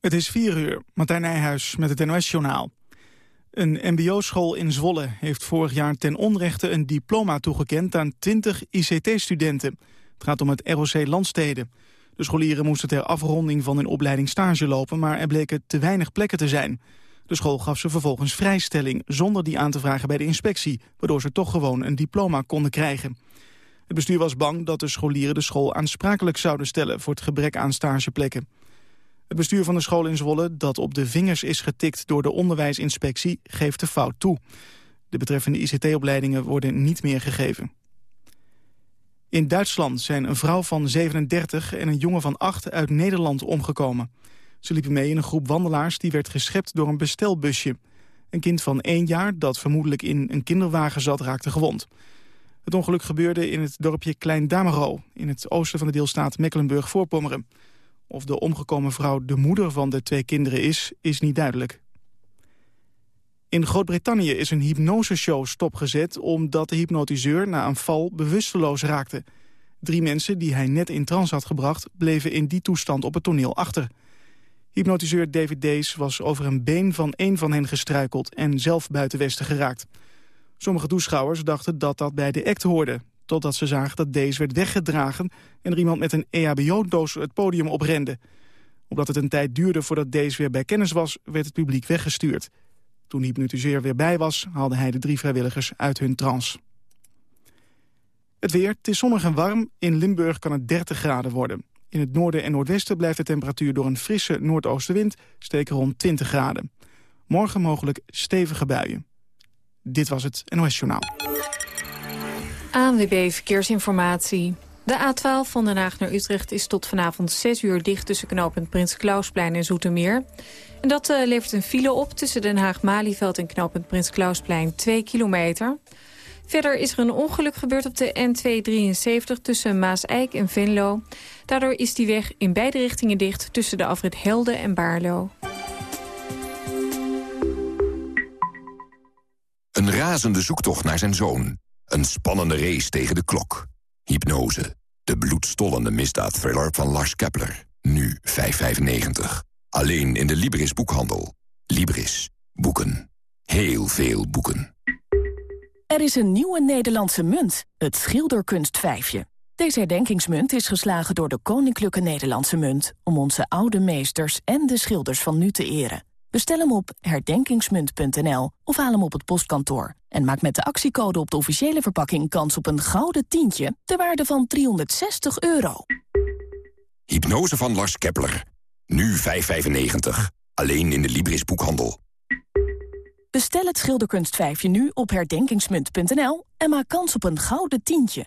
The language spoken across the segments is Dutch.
Het is 4 uur, Martijn Nijhuis met het NOS-journaal. Een mbo-school in Zwolle heeft vorig jaar ten onrechte een diploma toegekend aan 20 ICT-studenten. Het gaat om het ROC Landsteden. De scholieren moesten ter afronding van hun opleiding stage lopen, maar er bleken te weinig plekken te zijn. De school gaf ze vervolgens vrijstelling, zonder die aan te vragen bij de inspectie, waardoor ze toch gewoon een diploma konden krijgen. Het bestuur was bang dat de scholieren de school aansprakelijk zouden stellen voor het gebrek aan stageplekken. Het bestuur van de school in Zwolle, dat op de vingers is getikt door de onderwijsinspectie, geeft de fout toe. De betreffende ICT-opleidingen worden niet meer gegeven. In Duitsland zijn een vrouw van 37 en een jongen van 8 uit Nederland omgekomen. Ze liepen mee in een groep wandelaars die werd geschept door een bestelbusje. Een kind van 1 jaar dat vermoedelijk in een kinderwagen zat raakte gewond. Het ongeluk gebeurde in het dorpje Klein Damero... in het oosten van de deelstaat Mecklenburg-Voorpommeren. Of de omgekomen vrouw de moeder van de twee kinderen is, is niet duidelijk. In Groot-Brittannië is een hypnoseshow stopgezet... omdat de hypnotiseur na een val bewusteloos raakte. Drie mensen die hij net in trance had gebracht... bleven in die toestand op het toneel achter. Hypnotiseur David Days was over een been van één van hen gestruikeld... en zelf buiten Westen geraakt. Sommige toeschouwers dachten dat dat bij de act hoorde... totdat ze zagen dat Days werd weggedragen... en er iemand met een EHBO-doos het podium oprende. Omdat het een tijd duurde voordat Days weer bij kennis was... werd het publiek weggestuurd. Toen de hypnotiseur weer bij was, haalde hij de drie vrijwilligers uit hun trance. Het weer, het is zonnig en warm. In Limburg kan het 30 graden worden. In het noorden en noordwesten blijft de temperatuur door een frisse noordoostenwind steken rond 20 graden. Morgen mogelijk stevige buien. Dit was het NOS Journaal. ANWB Verkeersinformatie. De A12 van Den Haag naar Utrecht is tot vanavond 6 uur dicht... tussen knooppunt Prins Klausplein en Zoetermeer. En dat uh, levert een file op tussen Den Haag-Malieveld en knooppunt Prins Klausplein 2 kilometer. Verder is er een ongeluk gebeurd op de N273 tussen Maas-Eik en Venlo. Daardoor is die weg in beide richtingen dicht tussen de afrit Helden en Baarlo. Een razende zoektocht naar zijn zoon. Een spannende race tegen de klok. Hypnose. De bloedstollende misdaadthriller van Lars Kepler. Nu 5,95. Alleen in de Libris boekhandel. Libris. Boeken. Heel veel boeken. Er is een nieuwe Nederlandse munt. Het schilderkunstvijfje. Deze herdenkingsmunt is geslagen door de Koninklijke Nederlandse Munt... om onze oude meesters en de schilders van nu te eren. Bestel hem op herdenkingsmunt.nl of haal hem op het postkantoor. En maak met de actiecode op de officiële verpakking kans op een gouden tientje... ter waarde van 360 euro. Hypnose van Lars Kepler. Nu 5,95. Alleen in de Libris boekhandel. Bestel het schilderkunstvijfje nu op herdenkingsmunt.nl... en maak kans op een gouden tientje.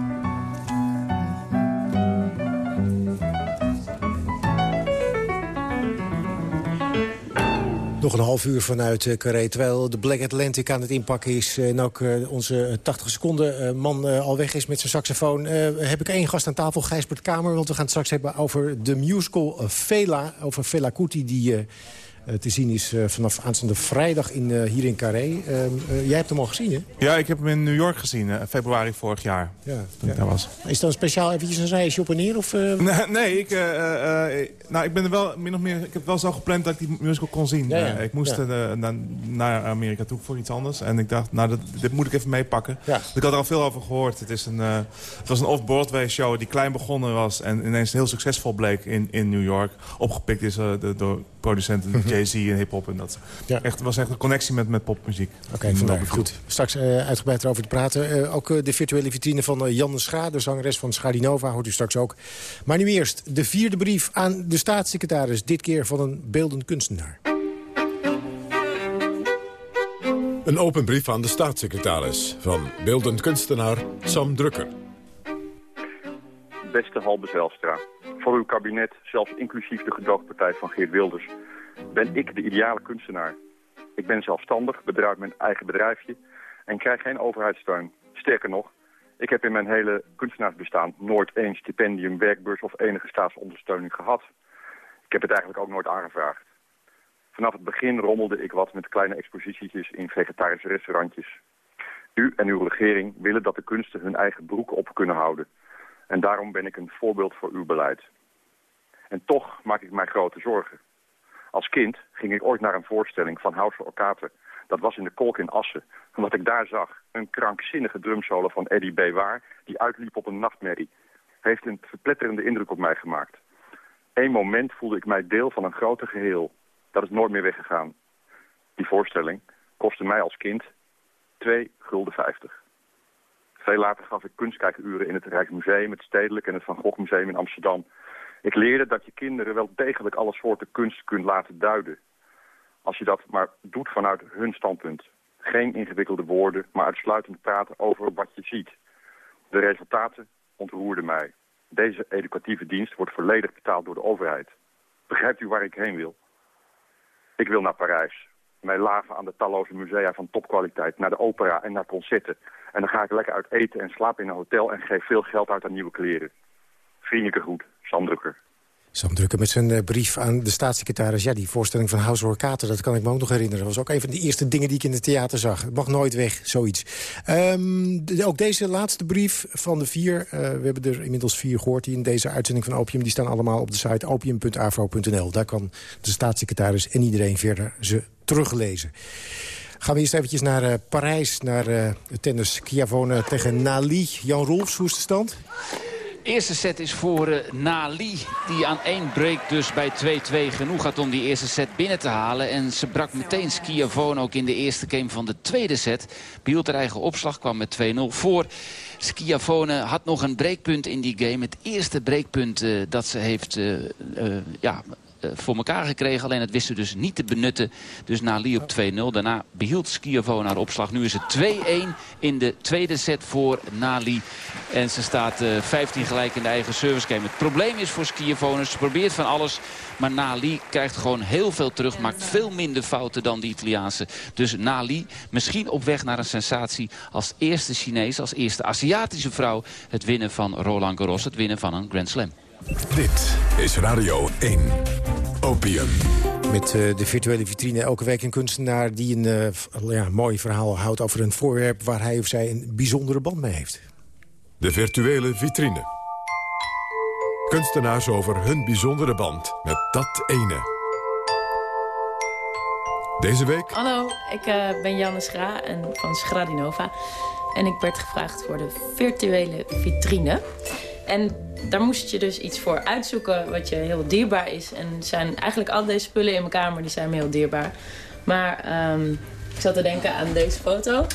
Nog een half uur vanuit uh, Carré, terwijl de Black Atlantic aan het inpakken is... en ook uh, onze 80 seconden man al weg is met zijn saxofoon... heb ik één gast aan tafel, Gijsbert Kamer... want we gaan het straks hebben over de musical Vela, over Vela Kuti... die eh, te zien is eh, vanaf aanstaande vrijdag in, eh, hier in Carré. Ehm, jij hebt hem al gezien, hè? Ja, ik heb hem in New York gezien, februari vorig jaar. Ja, ja. daar was. Is dat speciaal eventjes een reisje op en neer? Of, Nee, nee ik, nou, ik ben er wel min of meer. Ik heb wel zo gepland dat ik die musical kon zien. Ja, ik moest na, naar Amerika toe voor iets anders. En ik dacht, nou, dat, dit moet ik even meepakken. Ik had er al veel over gehoord. Het, is een, het was een off-Broadway show die klein begonnen was en ineens heel succesvol bleek in, in New York. Opgepikt is door producenten. Jay-Z en hip-hop. En dat ja. echt, was echt een connectie met, met popmuziek. Oké, okay, vandaar. Goed. Straks uh, uitgebreid erover te praten. Uh, ook uh, de virtuele vitrine van Jan Scha, de zangeres van Schadinova, hoort u straks ook. Maar nu eerst de vierde brief aan de staatssecretaris. Dit keer van een beeldend kunstenaar. Een open brief aan de staatssecretaris van beeldend kunstenaar Sam Drukker. Beste Halbe Zijlstra, voor uw kabinet, zelfs inclusief de gedoogpartij van Geert Wilders, ben ik de ideale kunstenaar. Ik ben zelfstandig, bedrijf mijn eigen bedrijfje en krijg geen overheidssteun. Sterker nog, Ik heb in mijn hele kunstenaarsbestaan nooit één stipendium, werkbeurs of enige staatsondersteuning gehad. Ik heb het eigenlijk ook nooit aangevraagd. Vanaf het begin rommelde ik wat met kleine expositietjes in vegetarische restaurantjes. U en uw regering willen dat de kunsten hun eigen broek op kunnen houden. En daarom ben ik een voorbeeld voor uw beleid. En toch maak ik mij grote zorgen. Als kind ging ik ooit naar een voorstelling van House Orkate. Dat was in de Kolk in Assen. En wat ik daar zag, een krankzinnige drumsolo van Eddie B. Waar... die uitliep op een nachtmerrie, heeft een verpletterende indruk op mij gemaakt. Eén moment voelde ik mij deel van een groter geheel. Dat is nooit meer weggegaan. Die voorstelling kostte mij als kind 2 gulden 50. Veel later gaf ik kunstkijkuren in het Rijksmuseum, het Stedelijk en het Van Gogh Museum in Amsterdam. Ik leerde dat je kinderen wel degelijk alle soorten kunst kunt laten duiden. Als je dat maar doet vanuit hun standpunt. Geen ingewikkelde woorden, maar uitsluitend praten over wat je ziet. De resultaten ontroerden mij. Deze educatieve dienst wordt volledig betaald door de overheid. Begrijpt u waar ik heen wil? Ik wil naar Parijs. Mij laven aan de talloze musea van topkwaliteit, naar de opera en naar concerten. En dan ga ik lekker uit eten en slaap in een hotel en geef veel geld uit aan nieuwe kleren. Vriendelijke groet, Sam Drukker. Sam met zijn eh, brief aan de staatssecretaris. Ja, die voorstelling van House Orkater, dat kan ik me ook nog herinneren. Dat was ook een van de eerste dingen die ik in het theater zag. Het mag nooit weg, zoiets. Ehm, ook deze laatste brief van de vier. Uh, we hebben er inmiddels vier gehoord die in deze uitzending van Opium. Die staan allemaal op de site opium.avro.nl. Daar kan de staatssecretaris en iedereen verder ze teruglezen. Gaan we eerst eventjes naar uh, Parijs, naar uh, tennis. Chiavone tegen Nali. Jan Rolfs, hoe de stand? Eerste set is voor uh, Nali. Die aan één break dus bij 2-2 genoeg had om die eerste set binnen te halen. En ze brak meteen Schiavone ook in de eerste game van de tweede set. Behield haar eigen opslag, kwam met 2-0 voor. Schiavone had nog een breekpunt in die game. Het eerste breekpunt uh, dat ze heeft uh, ja, eh, voor elkaar gekregen. Alleen het wist ze dus niet te benutten. Dus Nali op 2-0. Daarna behield Skiervo haar opslag. Nu is het 2-1 in de tweede set voor Nali. En ze staat 15 eh, gelijk in de eigen service game. Het probleem is voor Skiervo. Ze probeert van alles. Maar Nali krijgt gewoon heel veel terug. Maakt veel minder fouten dan de Italiaanse. Dus Nali misschien op weg naar een sensatie als eerste Chinees, als eerste Aziatische vrouw. Het winnen van Roland Garros, het winnen van een Grand Slam. Dit is Radio 1. Opium. Met uh, de virtuele vitrine elke week een kunstenaar die een uh, ja, mooi verhaal houdt over een voorwerp waar hij of zij een bijzondere band mee heeft. De virtuele vitrine. Kunstenaars over hun bijzondere band met dat ene. Deze week... Hallo, ik uh, ben Janne Schra en van Schradinova. En ik werd gevraagd voor de virtuele vitrine. En daar moest je dus iets voor uitzoeken wat je heel dierbaar is. En zijn eigenlijk al deze spullen in mijn kamer die zijn me heel dierbaar. Maar um, ik zat te denken aan deze foto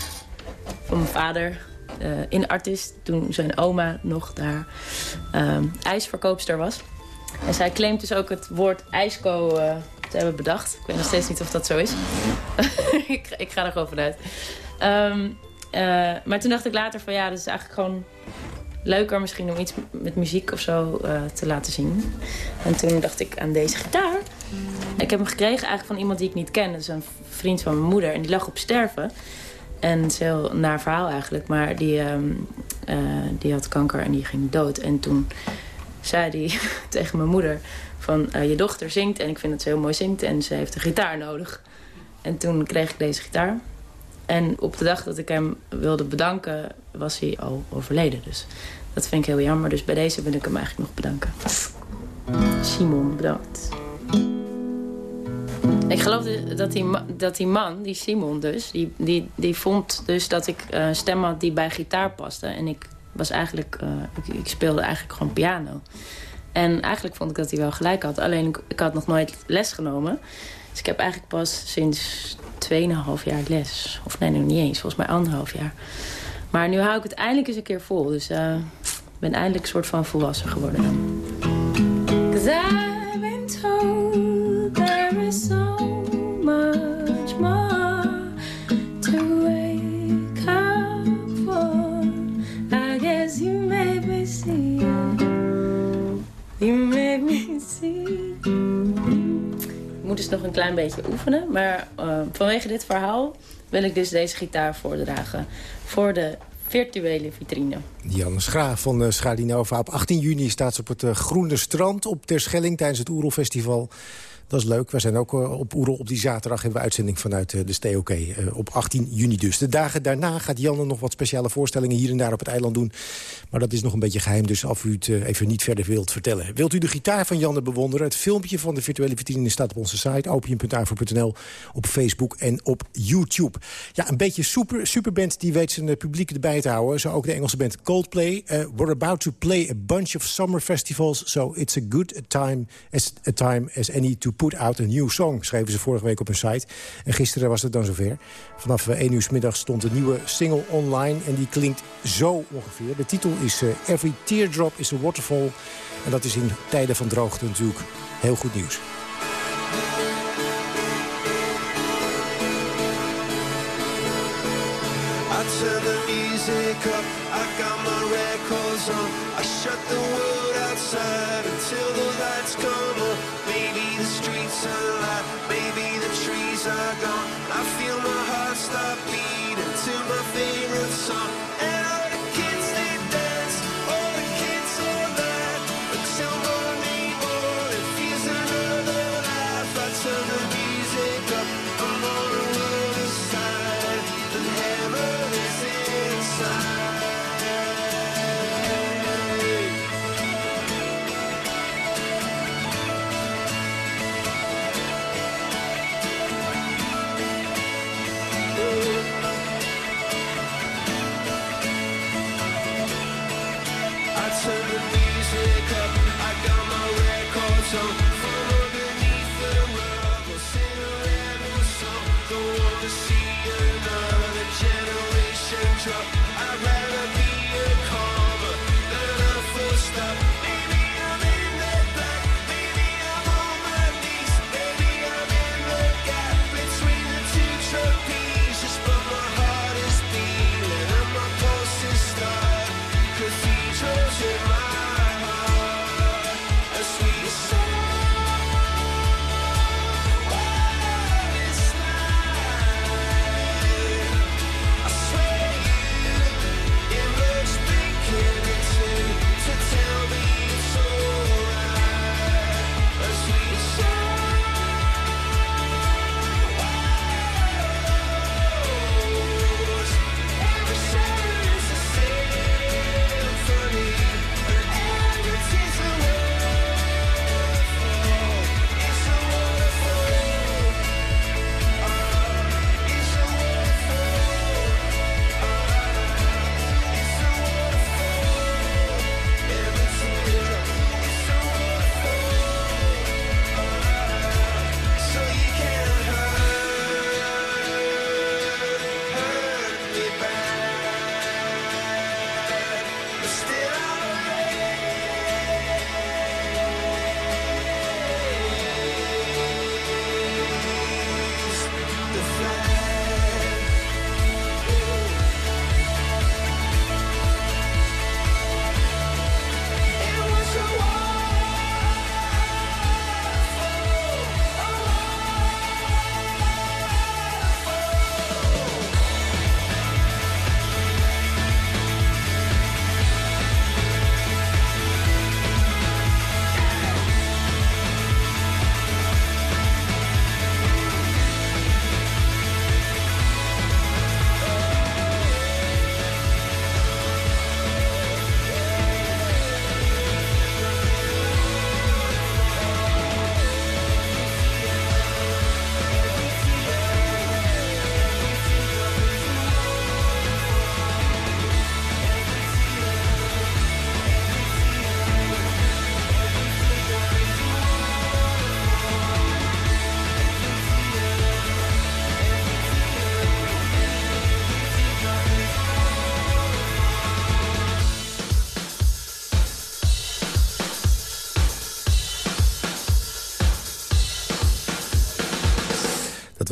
van mijn vader uh, in Artist. Toen zijn oma nog daar um, ijsverkoopster was. En zij claimt dus ook het woord ijsco uh, te hebben bedacht. Ik weet nog steeds niet of dat zo is. ik, ga er gewoon vanuit. Um, uh, maar toen dacht ik later van ja, dat is eigenlijk gewoon leuker misschien om iets met muziek of zo uh, te laten zien. En toen dacht ik aan deze gitaar. Ik heb hem gekregen eigenlijk van iemand die ik niet ken. Dat is een vriend van mijn moeder. En die lag op sterven. En het is heel naar verhaal eigenlijk. Maar die, um, uh, die had kanker en die ging dood. En toen zei hij tegen mijn moeder... van uh, je dochter zingt en ik vind dat ze heel mooi zingt... en ze heeft een gitaar nodig. En toen kreeg ik deze gitaar. En op de dag dat ik hem wilde bedanken, was hij al overleden. Dus dat vind ik heel jammer. Dus bij deze wil ik hem eigenlijk nog bedanken. Simon, bedankt. Ik geloof dat die, dat man, die Simon dus, die, die, die vond dus dat ik een stem had die bij gitaar paste. En ik was eigenlijk, uh, ik, ik, speelde eigenlijk gewoon piano. En eigenlijk vond ik dat hij wel gelijk had. Alleen ik, had nog nooit les genomen. Dus ik heb eigenlijk pas sinds 2,5 jaar les. Of nee, nog niet eens. Volgens mij anderhalf jaar. Maar nu hou ik het eindelijk eens een keer vol. Dus uh, ik ben eindelijk een soort van volwassen geworden. Cause I've been told there is so much more to wake up for. I guess you made me see. You made me see. Ik moet dus nog een klein beetje oefenen. Maar uh, vanwege dit verhaal wil ik dus deze gitaar voordragen. Voor de virtuele vitrine. Jan Schra van uh, Schradinova. Op 18 juni staat ze op het uh, Groene Strand op Terschelling tijdens het Oerolfestival. Dat is leuk. We zijn ook uh, op Oerol op die zaterdag hebben we uitzending vanuit uh, de STOK. Uh, op 18 juni dus. De dagen daarna gaat Janne nog wat speciale voorstellingen hier en daar op het eiland doen. Maar dat is nog een beetje geheim, dus als u het even niet verder wilt vertellen. Wilt u de gitaar van Janne bewonderen? Het filmpje van de virtuele vitrine staat op onze site opium.avro.nl, op Facebook en op YouTube. Ja, een beetje super, superband die weet zijn publiek erbij te houden. Zo ook de Engelse band Coldplay. we're about to play a bunch of summer festivals, so it's a good time as a time as any to put out a new song, schreven ze vorige week op hun site. En gisteren was het dan zover. Vanaf 1 uur s middag stond een nieuwe single online en die klinkt zo ongeveer. De titel is uh, Every Teardrop is a Waterfall. En dat is in tijden van droogte natuurlijk heel goed nieuws. Maybe the trees are gone. I feel my heart stop beating to my favorite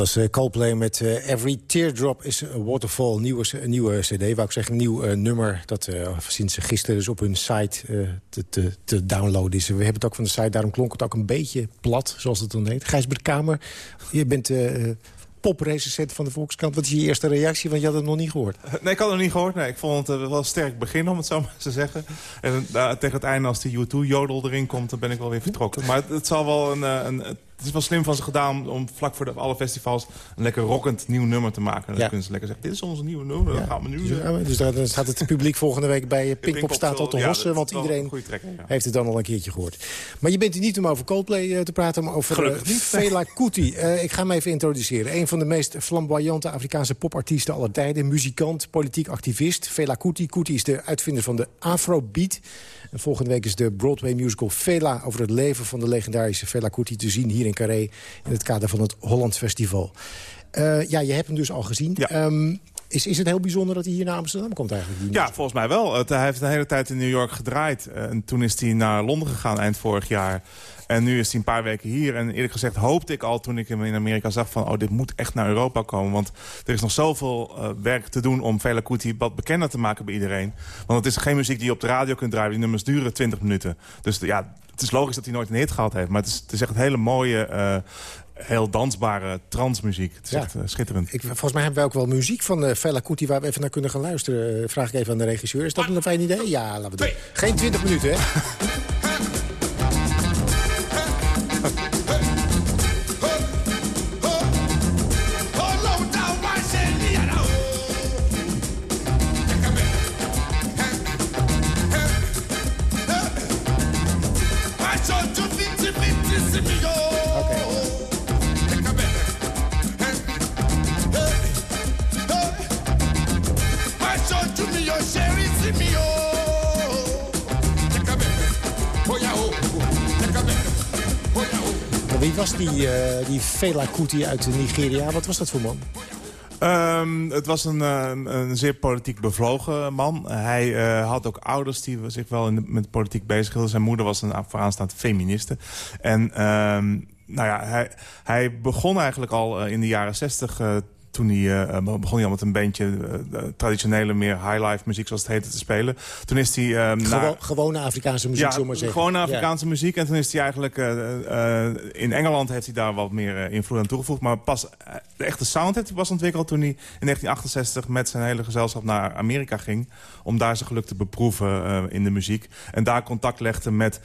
was uh, Coldplay met uh, Every Teardrop is a Waterfall. Nieuwe, nieuwe cd, wou ik zeggen, nieuw uh, nummer... dat sinds gisteren dus op hun site te, te, te, downloaden is. We hebben het ook van de site, daarom klonk het ook een beetje plat, zoals het dan heet. Gijsbert Kamer, je bent poprecensent van de Volkskrant. Wat is je eerste reactie? Want je had het nog niet gehoord. Nee, ik had het nog niet gehoord. Nee, ik vond het wel een sterk begin, om het zo maar te zeggen. En tegen het einde, als die U2-jodel erin komt, dan ben ik wel weer vertrokken. Maar het, het zal wel een, een het is wel slim van ze gedaan om vlak voor de, alle festivals... een lekker rockend nieuw nummer te maken. Dan kunnen ze lekker zeggen, dit is onze nieuwe nummer, dan gaan we nu... Dus, ja, dus dan staat het publiek volgende week bij Pinkpop staat al te hossen... want iedereen heeft het dan al een keertje gehoord. Maar je bent hier niet om over Coldplay uh, te praten, maar over uh, Fela Kuti. Uh, ik ga hem even introduceren. Een van de meest flamboyante Afrikaanse popartiesten aller tijden. Muzikant, politiek activist. Fela Kuti. Kuti is de uitvinder van de Afrobeat... En volgende week is de Broadway musical Fela... over het leven van de legendarische Fela Kuti te zien hier in Carré... in het kader van het Holland Festival. Uh, ja, je hebt hem dus al gezien. Ja. Um, is, is het heel bijzonder dat hij hier naar Amsterdam komt eigenlijk? Ja, volgens mij wel. Het, hij heeft de hele tijd in New York gedraaid. En toen is hij naar Londen gegaan eind vorig jaar. En nu is hij een paar weken hier. En eerlijk gezegd hoopte ik al toen ik hem in Amerika zag... van oh, dit moet echt naar Europa komen. Want er is nog zoveel uh, werk te doen om Fela Kuti wat bekender te maken bij iedereen. Want het is geen muziek die je op de radio kunt draaien. Die nummers duren 20 minuten. Dus ja, het is logisch dat hij nooit een hit gehad heeft. Maar het is, het is echt een hele mooie... Uh, heel dansbare transmuziek. Het is ja. echt uh, schitterend. Ik, volgens mij hebben we ook wel muziek van uh, Fela Kuti... waar we even naar kunnen gaan luisteren. Uh, vraag ik even aan de regisseur. Is dat een fijn idee? Ja, laten we doen. Geen 20 minuten, hè? Wie was die, uh, die Fela Kuti uit Nigeria? Wat was dat voor man? Um, het was een, een, een, zeer politiek bevlogen man. Hij uh, had ook ouders die zich wel in met politiek bezig hielden. Zijn moeder was een vooraanstaand feministe. En um, nou ja, hij, hij begon eigenlijk al in de jaren zestig toen hij, uh, begon hij al met een bandje uh, traditionele, meer high-life muziek, zoals het heette, te spelen. Toen is hij... Uh, Gewo gewone Afrikaanse muziek, ja, maar zeggen. gewone Afrikaanse muziek. En toen is hij eigenlijk... in Engeland heeft hij daar wat meer invloed aan toegevoegd. Maar pas de echte sound heeft hij pas ontwikkeld toen hij in 1968 met zijn hele gezelschap naar Amerika ging. Om daar zijn geluk te beproeven in de muziek. En daar contact legde met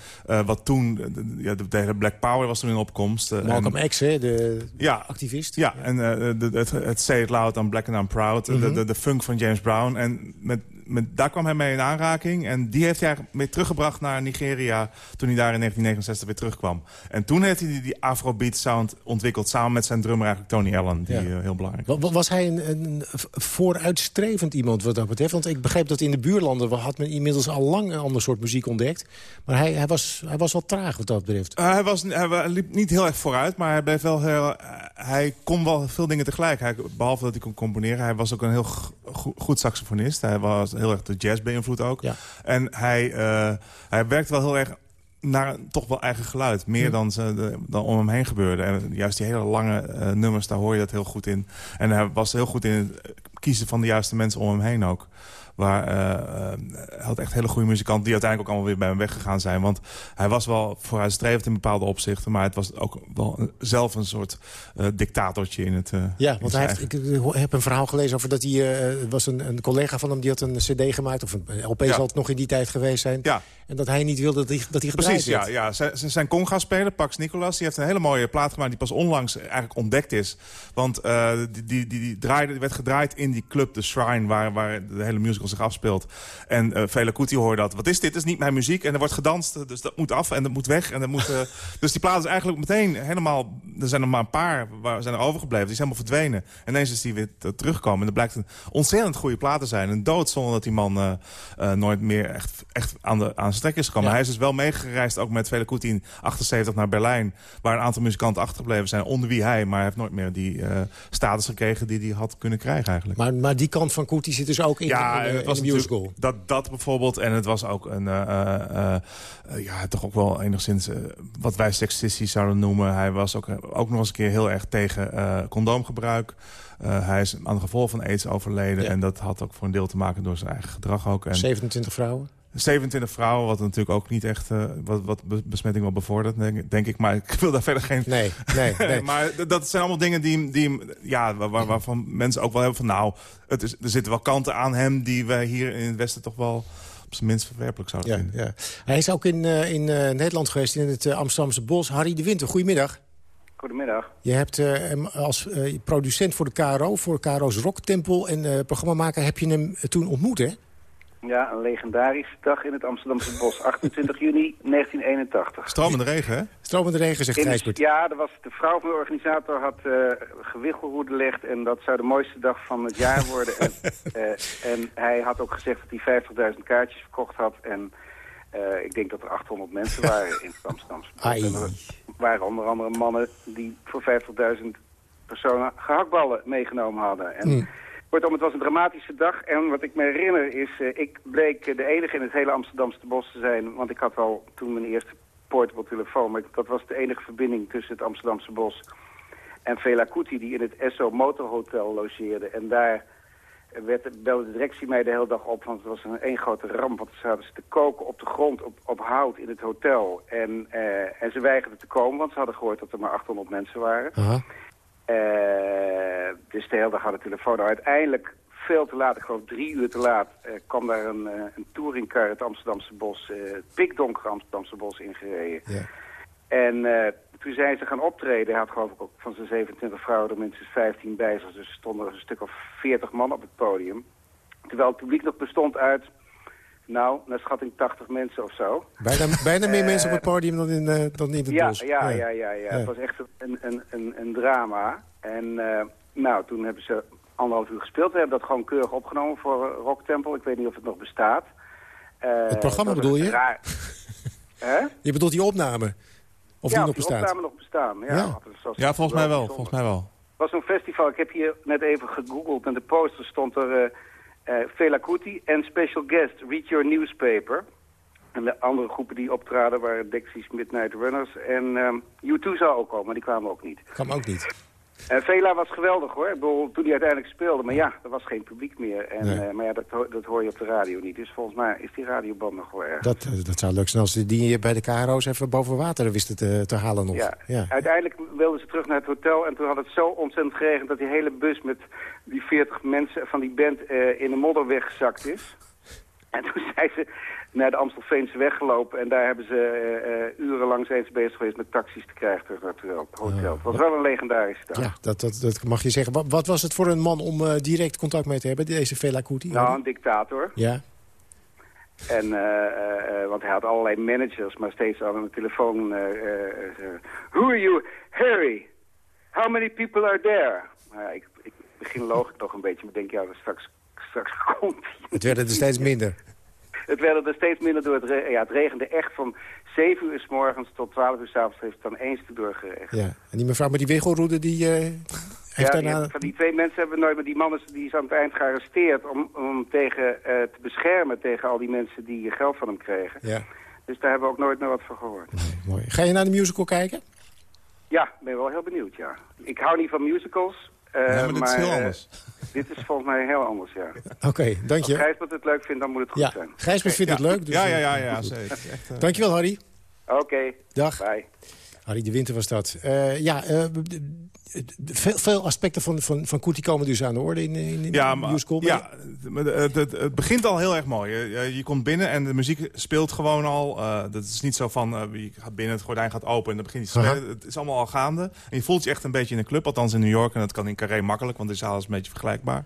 wat toen... De, ja, de, hele Black Power was toen in opkomst. Malcolm en, X, hè, de ja, activist. Ja, ja. en de, het, het Say It Loud, I'm Black and I'm Proud. de, mhm. de, de, funk van James Brown. En met, met, daar kwam hij mee in aanraking. En die heeft hij mee teruggebracht naar Nigeria... toen hij daar in 1969 weer terugkwam. En toen heeft hij die, die Afrobeat sound ontwikkeld... samen met zijn drummer eigenlijk Tony Allen, die ja. uh, heel belangrijk was. Was hij een, een, vooruitstrevend iemand wat dat betreft? Want ik begreep dat in de buurlanden... had men inmiddels al lang een ander soort muziek ontdekt. Maar hij, hij, was, hij was wel traag wat dat betreft. Uh, hij, was, hij liep niet heel erg vooruit, maar hij bleef wel heel... hij kon wel veel dingen tegelijk. Hij, behalve dat hij kon componeren, hij was ook een heel goed saxofonist. Hij was heel erg de jazz beïnvloed ook. Ja. En hij, uh, hij werkte wel heel erg naar toch wel eigen geluid. Meer dan, ze, dan om hem heen gebeurde. En juist die hele lange uh, nummers, daar hoor je dat heel goed in. En hij was heel goed in het kiezen van de juiste mensen om hem heen ook. Waar uh, hij had echt hele goede muzikanten die uiteindelijk ook allemaal weer bij hem weggegaan zijn. Want hij was wel vooruitstrevend in bepaalde opzichten. Maar het was ook wel zelf een soort uh, dictatortje in het Ja, want hij heeft, ik heb een verhaal gelezen over dat hij... was een, een, collega van hem die had een cd gemaakt. Of een LP ja. zal het nog in die tijd geweest zijn. Ja. En dat hij niet wilde dat hij, dat hij Precies, ja. ja. Zijn, zijn conga-speler, Pax Nicolas, die heeft een hele mooie plaat gemaakt... die pas onlangs eigenlijk ontdekt is. Want die, die, die, die, draaide, werd gedraaid in die club, de Shrine... waar, waar de hele musical zich afspeelt. En uh, Vele Kuti hoorde dat. Wat is dit? Dat is niet mijn muziek. En er wordt gedanst, dus dat moet af en dat moet weg. En dat moet, uh, dus die plaat is eigenlijk meteen helemaal... Er zijn er maar een paar waar zijn er overgebleven. Die zijn helemaal verdwenen. En ineens is die weer teruggekomen. En dat blijkt een ontzettend goede plaat te zijn. Een dood zonder dat die man uh, nooit meer echt, echt aan, de, aan zijn is gekomen. Ja. Hij is dus wel meegereisd ook met Vele Kuti in 78 naar Berlijn. Waar een aantal muzikanten achtergebleven zijn. Onder wie hij. Maar hij heeft nooit meer die status gekregen die hij had kunnen krijgen eigenlijk. Maar, maar die kant van Kuti zit dus ook in, ja, in, het was musical. Dat, dat bijvoorbeeld. En het was ook een, uh, uh, uh, ja, toch ook wel enigszins wat wij seksistisch zouden noemen. Hij was ook, ook nog eens een keer heel erg tegen condoomgebruik. hij is aan de gevolgen van aids overleden. Ja. En dat had ook voor een deel te maken door zijn eigen gedrag ook. En, 27 vrouwen? 27 vrouwen, wat natuurlijk ook niet echt uh, wat, wat besmetting wel bevordert, denk, denk, ik. Maar ik wil daar verder geen... Nee, nee, nee. maar dat zijn allemaal dingen die, die, ja, waar, waarvan mensen ook wel hebben van... nou, het is, er zitten wel kanten aan hem die wij hier in het Westen toch wel op zijn minst verwerpelijk zouden ja, vinden. Ja. Hij is ook in, uh, in uh, Nederland geweest, in het Amsterdamse Bos. Harry de Winter, goedemiddag. Goedemiddag. Je hebt hem als producent voor de KRO, voor KRO's Rocktempel en programmamaker... heb je hem toen ontmoet, hè? Ja, een legendarische dag in het Amsterdamse bos. 28 juni 1981. Stromende regen, hè? Stromende regen, zegt Gijsbert. Ja, er was, de vrouw van de organisator had uh, gewichelroede gelegd... en dat zou de mooiste dag van het jaar worden. en, uh, en, hij had ook gezegd dat hij 50.000 kaartjes verkocht had. En uh, ik denk dat er 800 mensen waren in het Amsterdamse bos. Ai. En er waren onder andere mannen die voor 50.000 personen gehaktballen meegenomen hadden. En... Mm. Kortom, het was een dramatische dag. En wat ik me herinner is, uh, ik bleek de enige in het hele Amsterdamse bos te zijn. Want ik had al toen mijn eerste portable telefoon. Maar dat was de enige verbinding tussen het Amsterdamse bos en Vela Kuti... die in het Esso Motorhotel logeerde. En daar werd, belde de directie mij de hele dag op. Want het was een één grote ramp. Want ze zaten te koken op de grond, op, op hout in het hotel. En, uh, en ze weigerden te komen, want ze hadden gehoord dat er maar 800 mensen waren. Uh, dus de hele dag had de telefoon. Nou, uiteindelijk veel te laat, ik geloof drie uur te laat, uh, kwam daar een, uh, een touringcar het Amsterdamse bos, het pikdonkere Amsterdamse bos ingereden. Ja. En toen zijn ze gaan optreden, hij had geloof ik ook van zijn 27 vrouwen er minstens 15 bij zich, dus er stonden er een stuk of 40 man op het podium. Terwijl het publiek nog bestond uit, nou, naar schatting 80 mensen of zo. Bijna, bijna meer mensen op het podium dan in, uh, dan in het ja, bos. Ja, ja, ja, ja, Het was echt een, een, een, een drama. En uh, nou, toen hebben ze anderhalf uur gespeeld. We hebben dat gewoon keurig opgenomen voor Rock Temple. Ik weet niet of het nog bestaat. het programma bedoel je? Raar... je bedoelt die opname? Of ja, die nog bestaat? Ja, opname nog bestaan. Ja, ja. ja volgens mij wel. Volgens mij wel. Het was een festival. Ik heb hier net even gegoogeld. En de poster stond er... Uh, Fela Kuti en special guest Read Your Newspaper. En de andere groepen die optraden waren Dexys Midnight Runners. En um, U2 zou ook komen, maar die kwamen ook niet. Kwam ook niet. En Vela was geweldig hoor, ik bedoel, toen hij uiteindelijk speelde. Maar ja, er was geen publiek meer. En, nee. uh, maar ja, dat, dat hoor je op de radio niet. Dus volgens mij is die radioband nog wel erg. Dat, dat zou leuk zijn als die bij de KRO's even boven water wisten te, te halen nog. Ja. ja. Uiteindelijk wilden ze terug naar het hotel. En toen had het zo ontzettend geregend dat die hele bus met die 40 mensen van die band uh, in de modder weggezakt is. En toen zijn ze naar de Amstelveense weggelopen. En daar hebben ze uh, uh, urenlang zijn ze bezig geweest met taxis te krijgen terug naar het hotel. Het was wel een legendarische dag. Ja, dat, dat, dat mag je zeggen. Wat, wat was het voor een man om uh, direct contact mee te hebben, deze Fela Kuti? Nou, een dictator. Ja. En, want hij had allerlei managers, maar steeds aan de telefoon... Who are you? Harry. How many people are there? Nou, ik, ik begin logisch nog een beetje, maar denk, ja, straks, straks komt hij. Het werden er steeds minder. Het werden er steeds minder door het, re ja, het regende echt van 7 uur s morgens tot 12 uur s avonds heeft het dan eens te. Ja, en die mevrouw met die wiggelroede die... Uh, heeft ja, daarna... van die twee mensen hebben we nooit, maar die man is, die is aan het eind gearresteerd om, om tegen, uh, te beschermen tegen al die mensen die geld van hem kregen. Ja. Dus daar hebben we ook nooit meer wat van gehoord. Nee, mooi. Ga je naar de musical kijken? Ja, ben wel heel benieuwd, ja. Ik hou niet van musicals. Uh, ja, maar dit maar, is heel anders. dit is volgens mij heel anders, ja. Oké, okay, dank je. Als Gijsbert het leuk vindt, dan moet het goed ja. zijn. Gijsbert vindt ja. het leuk. Dus ja, ja, ja, ja, zeker. Echt, uh... Dankjewel, Harry. Oké. Okay. Dag. Bye. Harry de Winter was dat. Uh, ja, uh, veel, veel, aspecten van, van, van Kuti komen dus aan de orde in, in, in ja, de musical. Ja, het, het, het, begint al heel erg mooi. Je, je, komt binnen en de muziek speelt gewoon al. Uh, dat is niet zo van, je gaat binnen, het gordijn gaat open en dan begint je te spelen. Het is allemaal al gaande. En je voelt je echt een beetje in een club, althans in New York. En dat kan in Carré makkelijk, want de zaal is een beetje vergelijkbaar.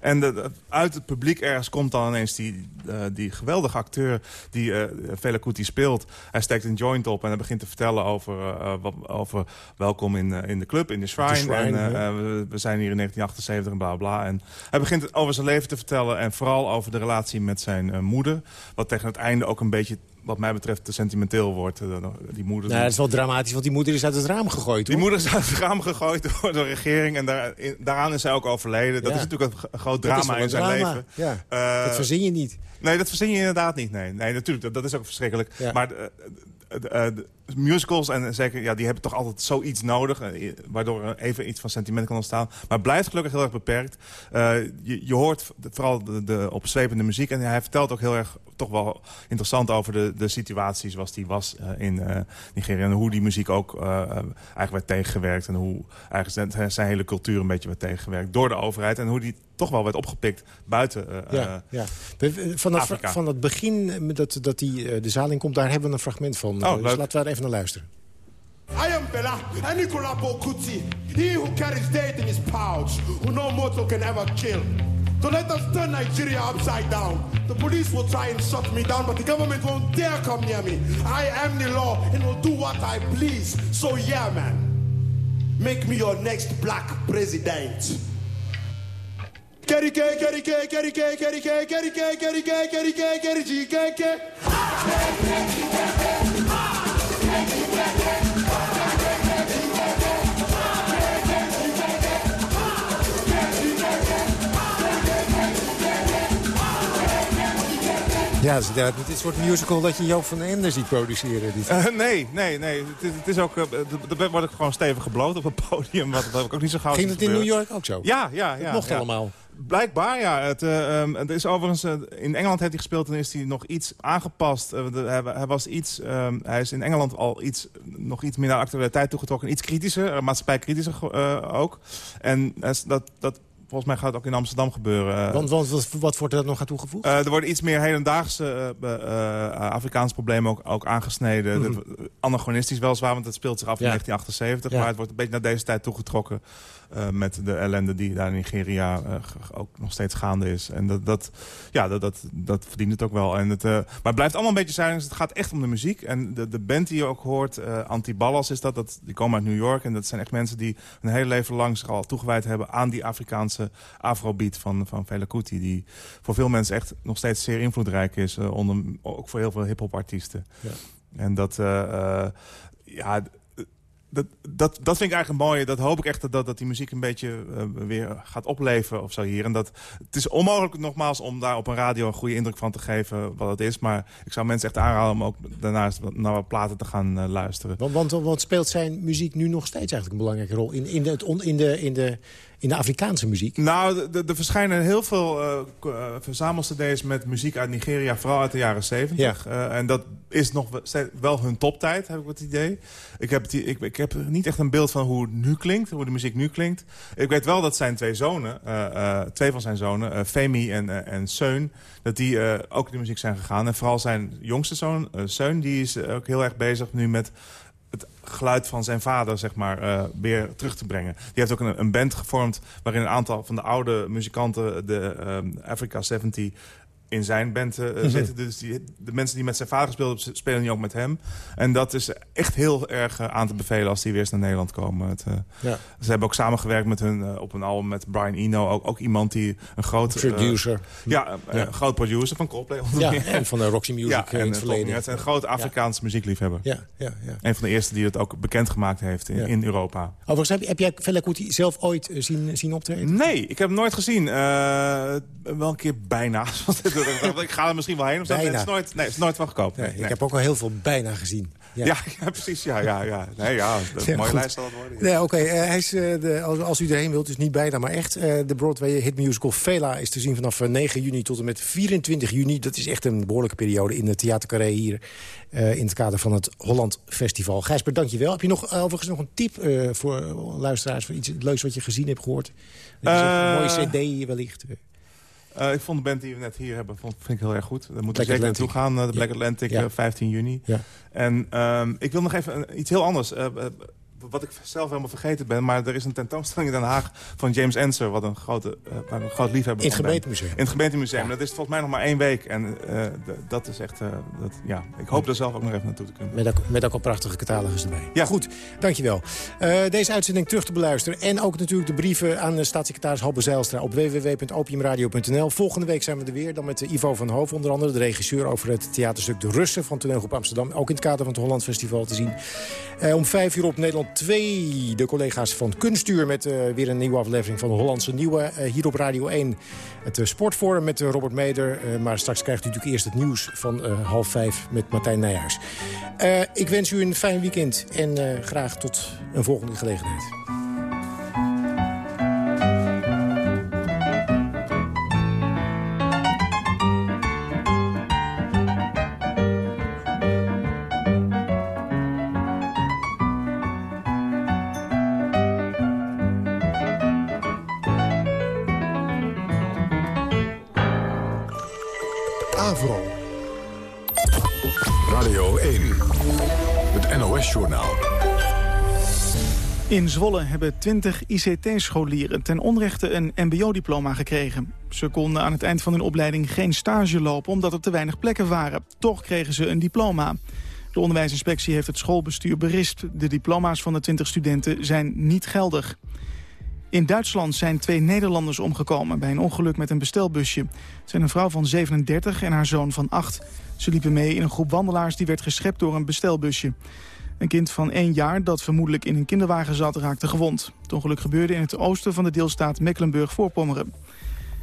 En de, uit het publiek ergens komt dan ineens die, die geweldige acteur die Fela Kuti speelt. Hij steekt een joint op en hij begint te vertellen over, over welkom in, in de club, in de Shrine. De shrine en, uh, we, we, zijn hier in 1978 en bla bla. En hij begint over zijn leven te vertellen en vooral over de relatie met zijn moeder. Wat tegen het einde ook een beetje wat mij betreft te sentimenteel wordt. Die moeder. Nou, dat is wel dramatisch, want die moeder is uit het raam gegooid. Die hoor. moeder is uit het raam gegooid door de regering. En daar, in, daaraan is hij ook overleden. Dat Ja. is natuurlijk een, groot drama in zijn drama. leven. Ja. Uh, dat verzin je niet. Nee, dat verzin je inderdaad niet. Nee, nee natuurlijk, dat, dat is ook verschrikkelijk. Ja. Maar musicals, en zeker, ja, die hebben toch altijd zoiets nodig... eh, waardoor er even iets van sentiment kan ontstaan. Maar blijft gelukkig heel erg beperkt. Uh, je, je hoort vooral de, de opzwepende muziek... en hij vertelt ook heel erg toch wel interessant over de, de situatie zoals die was in Nigeria. En hoe die muziek ook eigenlijk werd tegengewerkt. En hoe eigenlijk zijn, zijn hele cultuur een beetje werd tegengewerkt door de overheid. En hoe die toch wel werd opgepikt buiten ja, ja. Van, het, van het begin dat, dat die de zaal in komt, daar hebben we een fragment van. Oh, dus laten we daar even naar luisteren. I am Bella, Nicola Bokuti. He who carries death in his pouch, who no mortal can ever kill. So let us turn Nigeria upside down. The police will try and shut me down, but the government won't dare come near me. I am the law and will do what I please. So yeah, man, make me your next black president. Kerry K, Kerry K, Kerry K, Kerry K, Kerry K, Kerry K, Kerry Ja, het is dit soort musical dat je Joop van den Ende ziet produceren. Uh, nee, nee, nee. Het is, het is ook, uh, word ik gewoon stevig gebloot op het podium. Wat, wat ik ook niet zo gauw Ging het in New York ook zo? Ja, ja. ja het mocht allemaal. Blijkbaar, ja. Het, uh, um, het is overigens, in Engeland heeft hij gespeeld en is hij nog iets aangepast. hij, hij, was iets, um, hij is in Engeland al iets, nog iets meer naar actualiteit toegetrokken. Iets kritischer, maatschappij-kritischer ook. En dat, dat volgens mij gaat het ook in Amsterdam gebeuren. Eh. Want, want wat, wordt er nog aan toegevoegd? Uh, er worden iets meer hedendaagse uh, Afrikaanse problemen ook, ook aangesneden. Mm Anachronistisch weliswaar, want het speelt zich af in 1978. Maar het wordt een beetje naar deze tijd toegetrokken. Uh, met de ellende die daar in Nigeria uh, ook nog steeds gaande is. En dat, dat, ja, dat, dat, dat verdient het ook wel. En het, uh, maar het blijft allemaal een beetje zijn. Dus het gaat echt om de muziek. En de, de band die je ook hoort, Antiballas is dat, dat. Die komen uit New York. En dat zijn echt mensen die een hele leven lang zich al toegewijd hebben... aan die Afrikaanse afrobeat van, van Fela Kuti. Die voor veel mensen echt nog steeds zeer invloedrijk is. onder, ook voor heel veel hip-hop artiesten. Ja. En dat... ja, dat, dat, dat vind ik eigenlijk mooi. Dat hoop ik echt dat, dat die muziek een beetje uh, weer gaat opleven of zo hier. En dat, het is onmogelijk nogmaals om daar op een radio een goede indruk van te geven wat het is. Maar ik zou mensen echt aanraden om ook daarnaast naar wat platen te gaan uh, luisteren. Want, want, want, speelt zijn muziek nu nog steeds eigenlijk een belangrijke rol in, in, de, in, de, in de in de Afrikaanse muziek? Nou, er verschijnen heel veel uh, verzamelcd's met muziek uit Nigeria, vooral uit de jaren 70. Ja. Uh, en dat is nog wel hun toptijd, heb ik het idee. Ik heb, die, ik, ik heb niet echt een beeld van hoe het nu klinkt, hoe de muziek nu klinkt. Ik weet wel dat zijn twee zonen, twee van zijn zonen, Femi en, en Seun, dat die ook in de muziek zijn gegaan. En vooral zijn jongste zoon, Seun, die is ook heel erg bezig nu met het geluid van zijn vader zeg maar, uh, weer terug te brengen. Die heeft ook een, een, band gevormd waarin een aantal van de oude muzikanten... de um, Africa 70 in zijn band uh, zitten. Dus die, de mensen die met zijn vader gespeeld hebben, spelen nu ook met hem. En dat is echt heel erg uh, aan te bevelen als die weer eens naar Nederland komen. Het, ja. Ze hebben ook samengewerkt met hun, op een album met Brian Eno. Ook, ook iemand die een groot... Producer. ja, groot producer van Coldplay. Ja, en van de Roxy Music ja, in het verleden. Het een groot Afrikaans muziekliefhebber. Ja, ja, ja. Een van de eerste die het ook bekendgemaakt heeft in, in Europa. Overigens, heb, heb jij Fela Kuti zelf ooit zien, zien optreden? Nee, ik heb hem nooit gezien. wel een keer bijna. ik ga er misschien wel heen. Of zo. Het is nooit, nee, het is nooit van gekomen. Nee, Ik heb ook al heel veel bijna gezien. Ja, ja, precies. Ja, ja, ja. Nee, ja, dat is een mooie lijst zal het worden. Nee, Oké, okay. uh, hij is, uh, de, als, als, u erheen wilt, is niet bijna, maar echt. Uh, de Broadway hitmusical Vela is te zien vanaf 9 juni tot en met 24 juni. Dat is echt een behoorlijke periode in het Theatercarré hier. in het kader van het Holland Festival. Gijsbert, dank je wel. Heb je nog, overigens nog een tip voor luisteraars... voor iets leuks wat je gezien hebt gehoord? een mooie cd wellicht. Uh, ik vond de band die we net hier hebben, vond, vind ik heel erg goed. Daar moeten we zeker naartoe gaan, de Black Atlantic, ja. 15 juni. Ja. En um, ik wil nog even iets heel anders. Wat ik zelf helemaal vergeten ben. Maar er is een tentoonstelling in Den Haag van James Ensor. Wat een, grote, uh, een groot liefhebber In het gemeentemuseum. In het gemeentemuseum. Dat is volgens mij nog maar één week. En uh, dat is echt... Uh, dat, ja, ik hoop er zelf ook nog even naartoe te kunnen. Met ook, met ook al prachtige catalogus erbij. Ja. Goed, dankjewel. deze uitzending terug te beluisteren. En ook natuurlijk de brieven aan de staatssecretaris Halbe Zijlstra... op www.opiumradio.nl. Volgende week zijn we er weer. Dan met Ivo van Hoof onder andere. De regisseur over het theaterstuk De Russen van Toneelgroep Amsterdam. Ook in het kader van het Holland Festival te zien. om vijf uur op Nederland 2 de collega's van Kunstuur... met uh, weer een nieuwe aflevering van de Hollandse Nieuwe. Uh, hier op Radio 1 het uh, Sportforum met Robert Meder. maar straks krijgt u natuurlijk eerst het nieuws van half vijf met Martijn Nijhuis. ik wens u een fijn weekend en graag tot een volgende gelegenheid. Radio 1, het NOS-journaal. In Zwolle hebben 20 ICT-scholieren ten onrechte een mbo-diploma gekregen. Ze konden aan het eind van hun opleiding geen stage lopen omdat er te weinig plekken waren. Toch kregen ze een diploma. De onderwijsinspectie heeft het schoolbestuur berispt. De diploma's van de 20 studenten zijn niet geldig. In Duitsland zijn twee Nederlanders omgekomen bij een ongeluk met een bestelbusje. Het zijn een vrouw van 37 en haar zoon van 8. Ze liepen mee in een groep wandelaars die werd geschept door een bestelbusje. Een kind van één jaar dat vermoedelijk in een kinderwagen zat raakte gewond. Het ongeluk gebeurde in het oosten van de deelstaat Mecklenburg-Voorpommeren.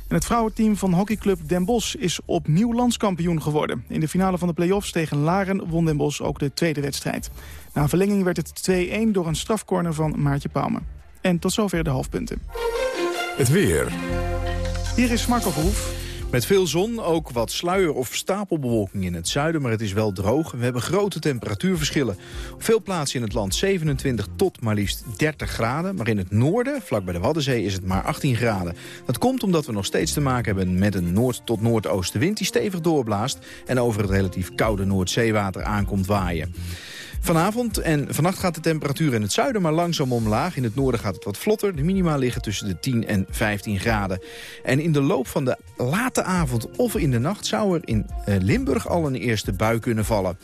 En het vrouwenteam van hockeyclub Den Bosch is opnieuw landskampioen geworden. In de finale van de play-offs tegen Laren won Den Bosch ook de tweede wedstrijd. Na verlenging werd het 2-1 door een strafcorner van Maartje Pauwme. En tot zover de hoofdpunten. Het weer. Hier is Marco Verhoef. Met veel zon, ook wat sluier- of stapelbewolking in het zuiden... maar het is wel droog. We hebben grote temperatuurverschillen. Op veel plaatsen in het land 27 tot maar liefst 30 graden. Maar in het noorden, vlak bij de Waddenzee, is het maar 18 graden. Dat komt omdat we nog steeds te maken hebben met een noord- tot noordoostenwind... die stevig doorblaast en over het relatief koude Noordzeewater aankomt waaien. Vanavond en vannacht gaat de temperatuur in het zuiden maar langzaam omlaag. In het noorden gaat het wat vlotter. De minima liggen tussen de 10 en 15 graden. En in de loop van de late avond of in de nacht zou er in eh, Limburg al een eerste bui kunnen vallen.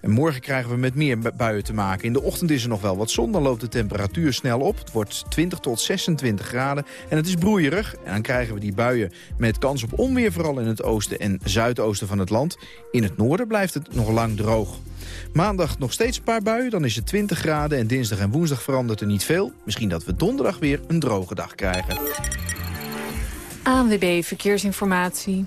En morgen krijgen we met meer buien te maken. In de ochtend is er nog wel wat zon, dan loopt de temperatuur snel op. Het wordt 20 tot 26 graden en het is broeierig. En dan krijgen we die buien met kans op onweer... vooral in het oosten en zuidoosten van het land. In het noorden blijft het nog lang droog. Maandag nog steeds een paar buien, dan is het 20 graden... en dinsdag en woensdag verandert er niet veel. Misschien dat we donderdag weer een droge dag krijgen. ANWB Verkeersinformatie.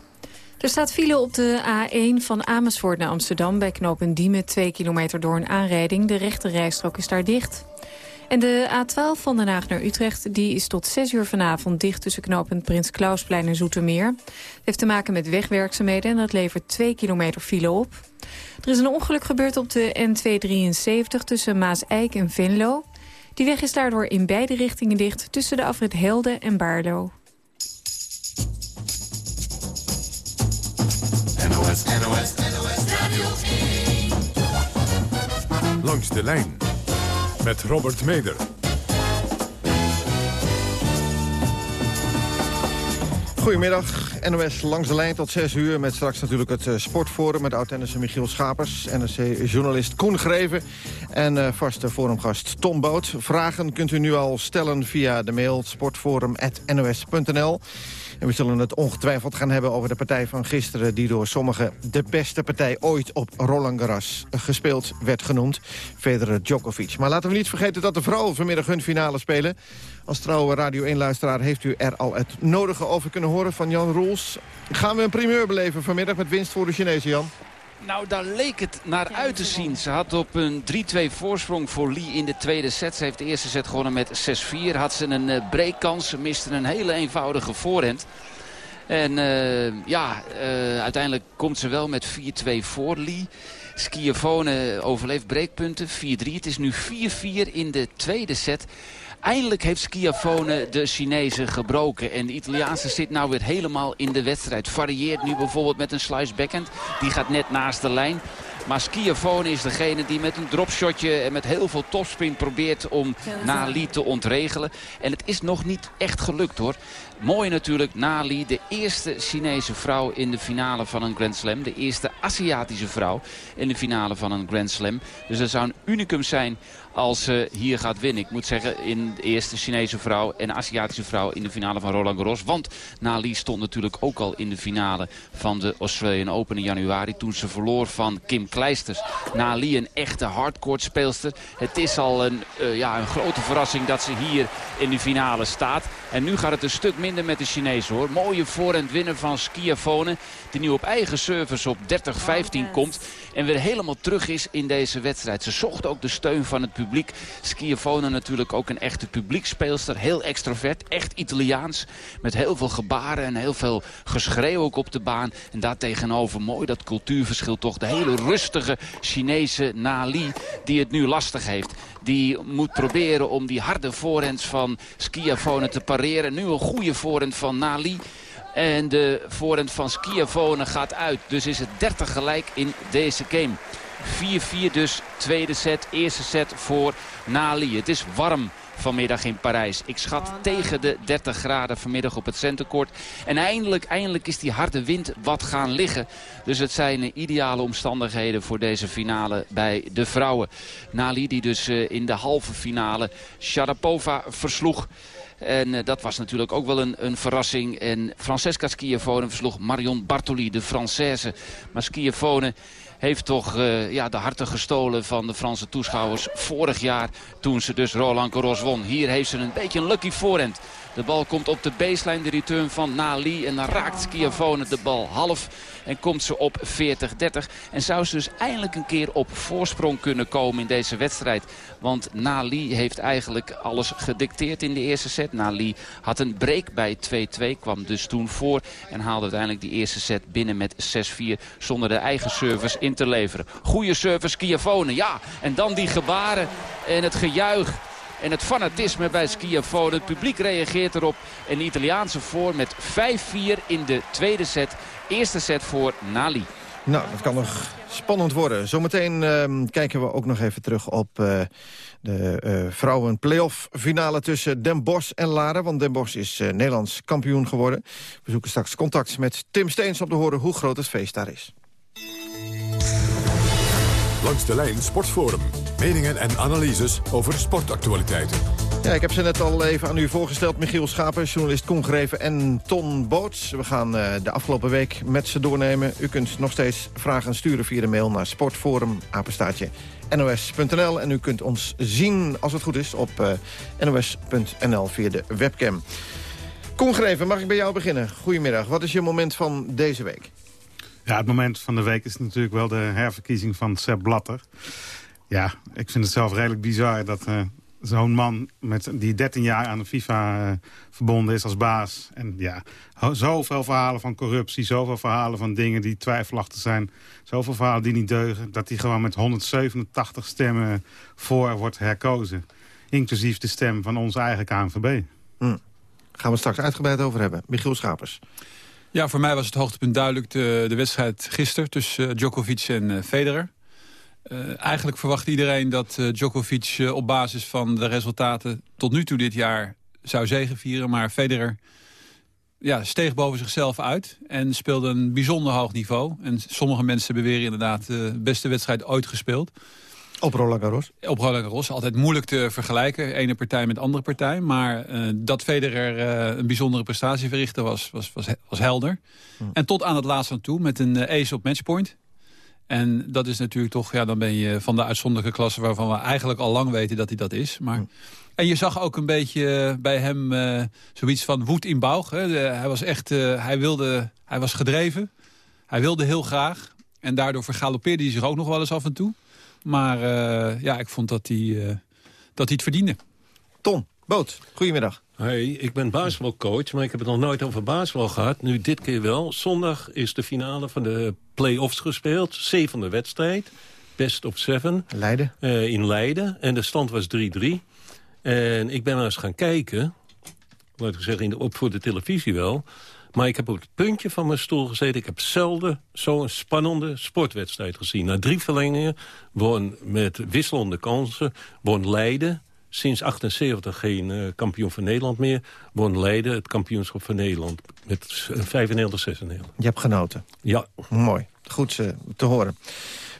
Er staat file op de A1 van Amersfoort naar Amsterdam... bij knooppunt Diemen, 2 kilometer door een aanrijding. De rechte rijstrook is daar dicht. En de A12 van Den Haag naar Utrecht die is tot 6 uur vanavond dicht... tussen knooppunt Prins Klausplein en Zoetermeer. Het heeft te maken met wegwerkzaamheden en dat levert 2 kilometer file op. Er is een ongeluk gebeurd op de N273 tussen Maas-Eik en Venlo. Die weg is daardoor in beide richtingen dicht tussen de afrit Helden en Baarlo. NOS, NOS, NOS Radio 1. Langs de lijn met Robert Meder. Goedemiddag, NOS langs de lijn tot 6 uur... met straks natuurlijk het uh, sportforum met oud-tennisser Michiel Schapers... NRC-journalist Koen Greven en uh, vaste forumgast Tom Boot. Vragen kunt u nu al stellen via de mail sportforum.nos.nl. En we zullen het ongetwijfeld gaan hebben over de partij van gisteren... die door sommigen de beste partij ooit op Roland Garros gespeeld werd genoemd. Federer Djokovic. Maar laten we niet vergeten dat de vrouwen vanmiddag hun finale spelen. Als trouwe Radio 1-luisteraar heeft u er al het nodige over kunnen horen van Jan Roels. Gaan we een primeur beleven vanmiddag met winst voor de Chinezen, Jan? Nou, daar leek het naar uit te zien. Ze had op een 3-2 voorsprong voor Lee in de tweede set. Ze heeft de eerste set gewonnen met 6-4. Had ze een uh, breakkans. Ze miste een hele eenvoudige voorhand. En uh, ja, uh, uiteindelijk komt ze wel met 4-2 voor Lee. Schiavone overleeft breekpunten, 4-3. Het is nu 4-4 in de tweede set. Eindelijk heeft Schiafone de Chinezen gebroken. En de Italiaanse zit nou weer helemaal in de wedstrijd. Varieert nu bijvoorbeeld met een slice backhand. Die gaat net naast de lijn. Maar Schiavone is degene die met een dropshotje en met heel veel topspin probeert om Nali te ontregelen. En het is nog niet echt gelukt hoor. Mooi natuurlijk, Nali, de eerste Chinese vrouw in de finale van een Grand Slam. De eerste Aziatische vrouw in de finale van een Grand Slam. Dus dat zou een unicum zijn als ze hier gaat winnen. Ik moet zeggen, in de eerste Chinese vrouw en Aziatische vrouw in de finale van Roland Garros. Want Nali stond natuurlijk ook al in de finale van de Australian Open in januari. Toen ze verloor van Kim Kleisters. Nali een echte hardcourt speelster. Het is al een, uh, ja, een grote verrassing dat ze hier in de finale staat. En nu gaat het een stuk minder met de Chinezen hoor. Mooie voorhand winnen van Schiafone. Die nu op eigen service op 30-15 komt. En weer helemaal terug is in deze wedstrijd. Ze zocht ook de steun van het publiek. Schiavone natuurlijk ook een echte publiekspeelster. Heel extrovert, echt Italiaans. Met heel veel gebaren en heel veel geschreeuw ook op de baan. En daartegenover mooi dat cultuurverschil toch. De hele rustige Chinese Nali die het nu lastig heeft. Die moet proberen om die harde voorhands van Schiavone te pareren. Nu een goede voorhand van Nali En de voorhand van Schiavone gaat uit. Dus is het 30 gelijk in deze game. 4-4 dus, tweede set, eerste set voor Nali. Het is warm vanmiddag in Parijs. Ik schat tegen de 30 graden vanmiddag op het centercourt. En eindelijk, eindelijk is die harde wind wat gaan liggen. Dus het zijn ideale omstandigheden voor deze finale bij de vrouwen. Nali die dus eh, in de halve finale Sharapova versloeg. En uh, dat was natuurlijk ook wel een, een verrassing. En Francesca Schiavone versloeg Marion Bartoli, de Française. Maar Schiavone heeft toch uh, ja, de harten gestolen van de Franse toeschouwers vorig jaar toen ze dus Roland Garros won. Hier heeft ze een beetje een lucky voorhand. De bal komt op de baseline, de return van Nali. En dan raakt Schiavone de bal half. En komt ze op 40-30. En zou ze dus eindelijk een keer op voorsprong kunnen komen in deze wedstrijd. Want Nali heeft eigenlijk alles gedicteerd in de eerste set. Nali had een break bij 2-2. Kwam dus toen voor. En haalde uiteindelijk die eerste set binnen met 6-4. Zonder de eigen service in te leveren. Goede service Schiavone. Ja, en dan die gebaren en het gejuich en het fanatisme bij Schiavone. Het publiek reageert erop. En de Italiaanse voor met 5-4 in de tweede set. Eerste set voor Nali. Nou, dat kan nog spannend worden. Zometeen uh, kijken we ook nog even terug op uh, de uh, vrouwen playoff finale tussen Den Bosch en Laren. Want Den Bosch is uh, Nederlands kampioen geworden. We zoeken straks contact met Tim Steens om te horen hoe groot het feest daar is. Langs de lijn Sportforum. Meningen en analyses over sportactualiteiten. Ja, ik heb ze net al even aan u voorgesteld. Michiel Schapen, journalist Koen en Ton Boots. We gaan uh, de afgelopen week met ze doornemen. U kunt nog steeds vragen sturen via de mail naar sportforum, apenstaatje, nos.nl. En u kunt ons zien, als het goed is, op uh, nos.nl via de webcam. Koen Greven, mag ik bij jou beginnen? Goedemiddag, wat is je moment van deze week? Ja, het moment van de week is natuurlijk wel de herverkiezing van Sepp Blatter. Ja, ik vind het zelf redelijk bizar dat uh, zo'n man met, die 13 jaar aan de FIFA uh, verbonden is als baas. En ja, zoveel verhalen van corruptie, zoveel verhalen van dingen die twijfelachtig zijn. Zoveel verhalen die niet deugen. Dat hij gewoon met 187 stemmen voor wordt herkozen. Inclusief de stem van onze eigen KNVB. Hm. Gaan we straks uitgebreid over hebben. Michiel Schapers. Ja, voor mij was het hoogtepunt duidelijk de, de wedstrijd gisteren tussen uh, Djokovic en Federer. Uh, eigenlijk verwacht iedereen dat Djokovic op basis van de resultaten tot nu toe dit jaar zou zegenvieren. Maar Federer ja, steeg boven zichzelf uit en speelde een bijzonder hoog niveau. En sommige mensen beweren inderdaad de beste wedstrijd ooit gespeeld. Op Roland Garros? Op Roland Garros. Altijd moeilijk te vergelijken, ene partij met andere partij. Maar uh, dat Federer uh, een bijzondere prestatie verrichtte was, was, was, was helder. Hm. En tot aan het laatste aan toe met een ace op matchpoint. En dat is natuurlijk toch, ja, dan ben je van de uitzonderlijke klasse... waarvan we eigenlijk al lang weten dat hij dat is. Maar... En je zag ook een beetje bij hem zoiets van woed in bouw. Hij was echt, hij wilde, hij was gedreven. Hij wilde heel graag. En daardoor vergalopeerde hij zich ook nog wel eens af en toe. Maar uh, ja, ik vond dat hij, dat hij het verdiende. Ton, Boot, goedemiddag. Hey, ik ben basketbalcoach, maar ik heb het nog nooit over basketbal gehad. Nu dit keer wel. Zondag is de finale van de play-offs gespeeld. Zevende wedstrijd. Best of seven. Leiden. Uh, in Leiden. En de stand was 3-3. En ik ben maar eens gaan kijken. Laat ik zeggen, in de, op voor de televisie wel. Maar ik heb op het puntje van mijn stoel gezeten. Ik heb zelden zo'n spannende sportwedstrijd gezien. Na drie verlengingen won met wisselende kansen... won Leiden, sinds 78 geen uh, kampioen van Nederland meer... won Leiden het kampioenschap van Nederland met 95, 96. Je hebt genoten? Ja. Mooi. Goed uh, te horen.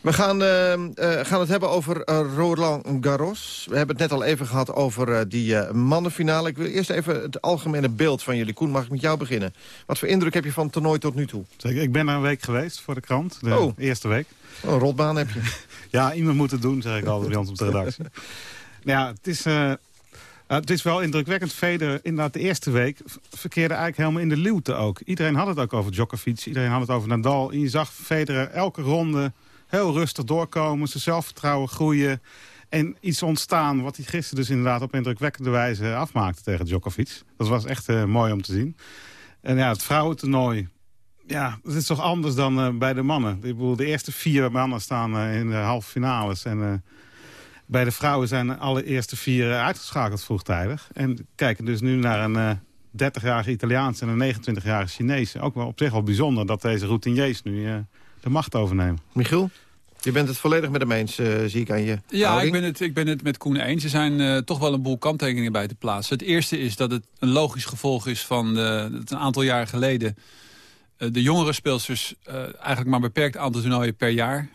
We gaan, uh, uh, gaan het hebben over uh, Roland Garros. We hebben het net al even gehad over die mannenfinale. Ik wil eerst even het algemene beeld van jullie. Koen, mag ik met jou beginnen? Wat voor indruk heb je van het toernooi tot nu toe? Ik ben er een week geweest voor de krant. De oh. eerste week. Oh, een rotbaan heb je. ja, iemand moet het doen, zeg ik altijd bij ons op de redactie. nou ja, het is... het is wel indrukwekkend. Federer, inderdaad de eerste week, verkeerde eigenlijk helemaal in de luwte ook. Iedereen had het ook over Djokovic, iedereen had het over Nadal. En je zag Federer elke ronde heel rustig doorkomen, zijn zelfvertrouwen groeien... en iets ontstaan wat hij gisteren dus inderdaad op indrukwekkende wijze afmaakte tegen Djokovic. Dat was echt uh, mooi om te zien. En ja, het vrouwentoernooi, ja, dat is toch anders dan bij de mannen. Ik bedoel, de eerste vier mannen staan in de halve finales en... bij de vrouwen zijn de allereerste vier uitgeschakeld vroegtijdig. En kijken dus nu naar een 30-jarige Italiaanse en een 29-jarige Chinese. Ook wel op zich wel bijzonder dat deze routiniers nu uh, de macht overnemen. Michiel? Je bent het volledig met hem eens, uh, zie ik aan je Ja, ik ben, het, ik ben het met Koen eens. Er zijn uh, toch wel een boel kanttekeningen bij te plaatsen. Het eerste is dat het een logisch gevolg is van dat een aantal jaren geleden... de jongere speelsters eigenlijk maar een beperkt aantal toernooien per jaar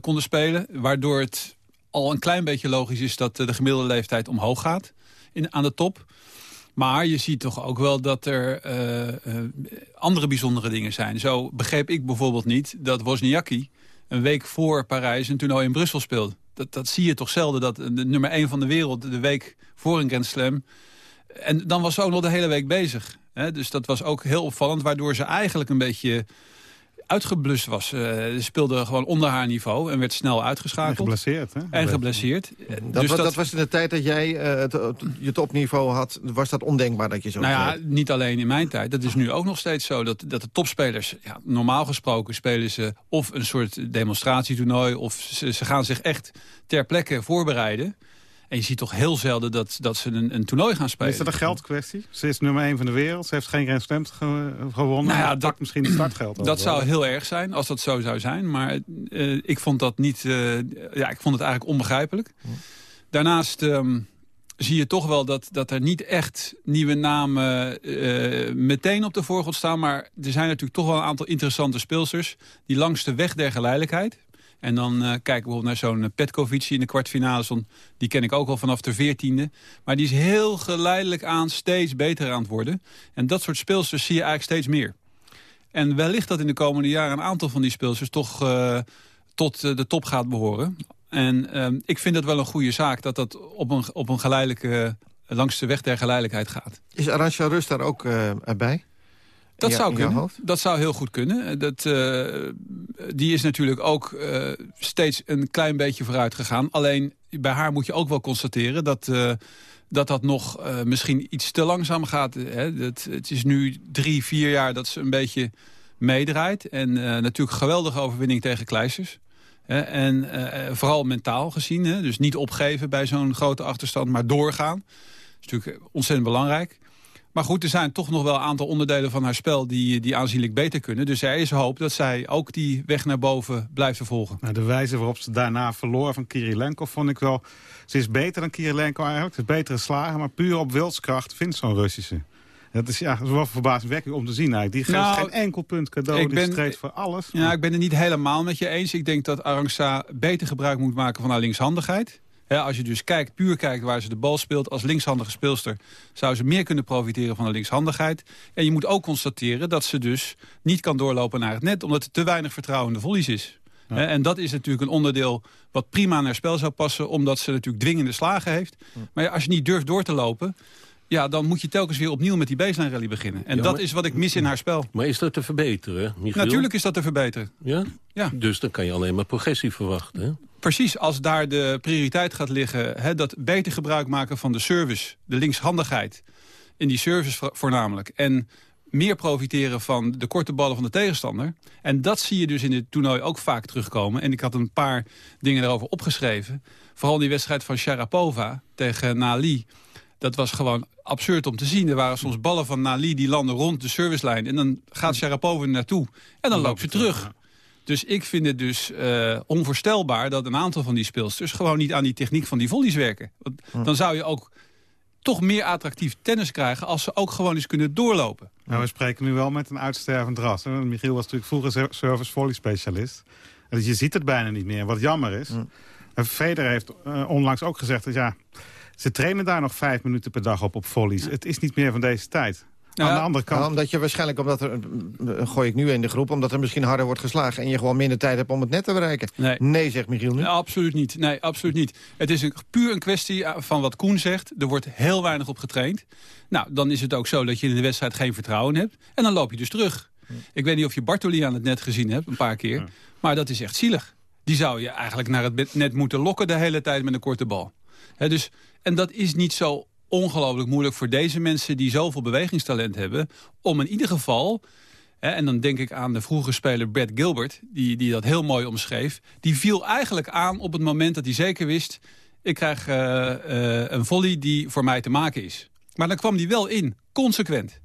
konden spelen. Waardoor het al een klein beetje logisch is dat de gemiddelde leeftijd omhoog gaat in, aan de top. Maar je ziet toch ook wel dat er uh, uh, andere bijzondere dingen zijn. Zo begreep ik bijvoorbeeld niet dat Wozniacki een week voor Parijs een toernooi in Brussel speelt. Dat, dat zie je toch zelden, dat de nummer 1 van de wereld de week voor een Grand Slam... En dan was ze ook nog de hele week bezig. Hè? Dus dat was ook heel opvallend, waardoor ze eigenlijk een beetje uitgeblust was. Uh, ze speelde gewoon onder haar niveau en werd snel uitgeschakeld. En geblesseerd, hè? En geblesseerd. Dat, dus dat, dat, was in de tijd dat jij uh, je topniveau had, was dat ondenkbaar dat je zo Nou ja, niet alleen in mijn tijd. Dat is nu ook nog steeds zo. Dat, dat de topspelers, ja, normaal gesproken spelen ze of een soort demonstratietoernooi... of ze, ze gaan zich echt ter plekke voorbereiden... En je ziet toch heel zelden dat, dat ze een, een toernooi gaan spelen. Is dat een geldkwestie? Ze is nummer 1 van de wereld. Ze heeft geen Grand Slam gewonnen. Nou ja, dat misschien het startgeld. Dat zou heel erg zijn als dat zo zou zijn. Maar uh, ik vond dat niet. Uh, ja, ik vond het eigenlijk onbegrijpelijk. Daarnaast. Um, zie je toch wel dat, dat er niet echt nieuwe namen uh, meteen op de voorgrond staan. Maar er zijn natuurlijk toch wel een aantal interessante speelsters... die langs de weg der geleidelijkheid... En dan uh, kijken we bijvoorbeeld naar zo'n eh, Petkovic in de kwartfinale. Die ken ik ook al vanaf de veertiende. Maar die is heel geleidelijk aan steeds beter aan het worden. En dat soort speelsters zie je eigenlijk steeds meer. En wellicht dat in de komende jaren een aantal van die speelsters... toch uh, tot de top gaat behoren. En uh, ik vind het wel een goede zaak dat dat op een, op een geleidelijke... langs de weg der geleidelijkheid gaat. Is Arantxa Rust daar ook erbij? Dat zou kunnen. Dat zou heel goed kunnen. Dat, uh, die is natuurlijk ook uh, steeds een klein beetje vooruit gegaan. Alleen bij haar moet je ook wel constateren dat... Uh, dat dat nog misschien iets te langzaam gaat. Hè. Dat, het is nu drie, vier jaar dat ze een beetje meedraait. En natuurlijk geweldige overwinning tegen Kleisters. En vooral mentaal gezien. Hè. Dus niet opgeven bij zo'n grote achterstand, maar doorgaan. Dat is natuurlijk ontzettend belangrijk. Maar goed, er zijn toch nog wel een aantal onderdelen van haar spel... die, die aanzienlijk beter kunnen. Dus er is hoop dat zij ook die weg naar boven blijft vervolgen. Nou, de wijze waarop ze daarna verloor van Kirilenko vond ik wel... Ze is beter dan Kirilenko eigenlijk. Ze is betere slagen, maar puur op wilskracht vindt zo'n Russische. Dat is, ja, wel verbazingwekkend om te zien eigenlijk. Die geeft nou, geen enkel punt cadeau, ik die streed voor alles. Ja, ik ben het niet helemaal met je eens. Ik denk dat Arangsa beter gebruik moet maken van haar linkshandigheid als je dus kijkt, puur kijkt waar ze de bal speelt... als linkshandige speelster zou ze meer kunnen profiteren van de linkshandigheid. En je moet ook constateren dat ze dus niet kan doorlopen naar het net... omdat er te weinig vertrouwen in de volleys is. En dat is natuurlijk een onderdeel wat prima naar spel zou passen... omdat ze natuurlijk dwingende slagen heeft. Maar als je niet durft door te lopen... Ja, dan moet je telkens weer opnieuw met die baseline rally beginnen. En dat is wat ik mis in haar spel. Maar is dat te verbeteren, Michiel? Natuurlijk is dat te verbeteren. Ja? ja? Dus dan kan je alleen maar progressie verwachten, hè? Precies, als daar de prioriteit gaat liggen... Hè, dat beter gebruik maken van de service, de linkshandigheid... in die service voornamelijk... en meer profiteren van de korte ballen van de tegenstander. En dat zie je dus in het toernooi ook vaak terugkomen. En ik had een paar dingen daarover opgeschreven. Vooral die wedstrijd van Sharapova tegen Nali. Dat was gewoon absurd om te zien. Er waren soms ballen van Nali die landen rond de servicelijn. En dan gaat Sharapova naartoe. En dan loopt ze terug. Dus ik vind het dus uh, onvoorstelbaar dat een aantal van die speelsters... gewoon niet aan die techniek van die volleys werken. Want dan zou je ook toch meer attractief tennis krijgen... als ze ook gewoon eens kunnen doorlopen. Nou, we spreken nu wel met een uitstervend ras. Michiel was natuurlijk vroeger service volley specialist. Dus je ziet het bijna niet meer, wat jammer is. Mm. Federer heeft uh, onlangs ook gezegd dat ja, ze trainen daar nog vijf minuten per dag op op volleys. Het is niet meer van deze tijd. Aan de andere kant... omdat je waarschijnlijk, omdat er, gooi ik nu in de groep... omdat er misschien harder wordt geslagen... en je gewoon minder tijd hebt om het net te bereiken. Nee, nee zegt Michiel nu. absoluut niet. Nee, absoluut niet. Het is een, puur een kwestie van wat Koen zegt. Er wordt heel weinig op getraind. Nou, dan is het ook zo dat je in de wedstrijd geen vertrouwen hebt. En dan loop je dus terug. Ik weet niet of je Bartoli aan het net gezien hebt, een paar keer. Maar dat is echt zielig. Die zou je eigenlijk naar het net moeten lokken de hele tijd met een korte bal. dus, en dat is niet zo ongelooflijk moeilijk voor deze mensen... die zoveel bewegingstalent hebben, om in ieder geval... Hè, en dan denk ik aan de vroege speler Brad Gilbert... Die, die dat heel mooi omschreef. Die viel eigenlijk aan op het moment dat hij zeker wist... ik krijg uh, uh, een volley die voor mij te maken is. Maar dan kwam die wel in, consequent.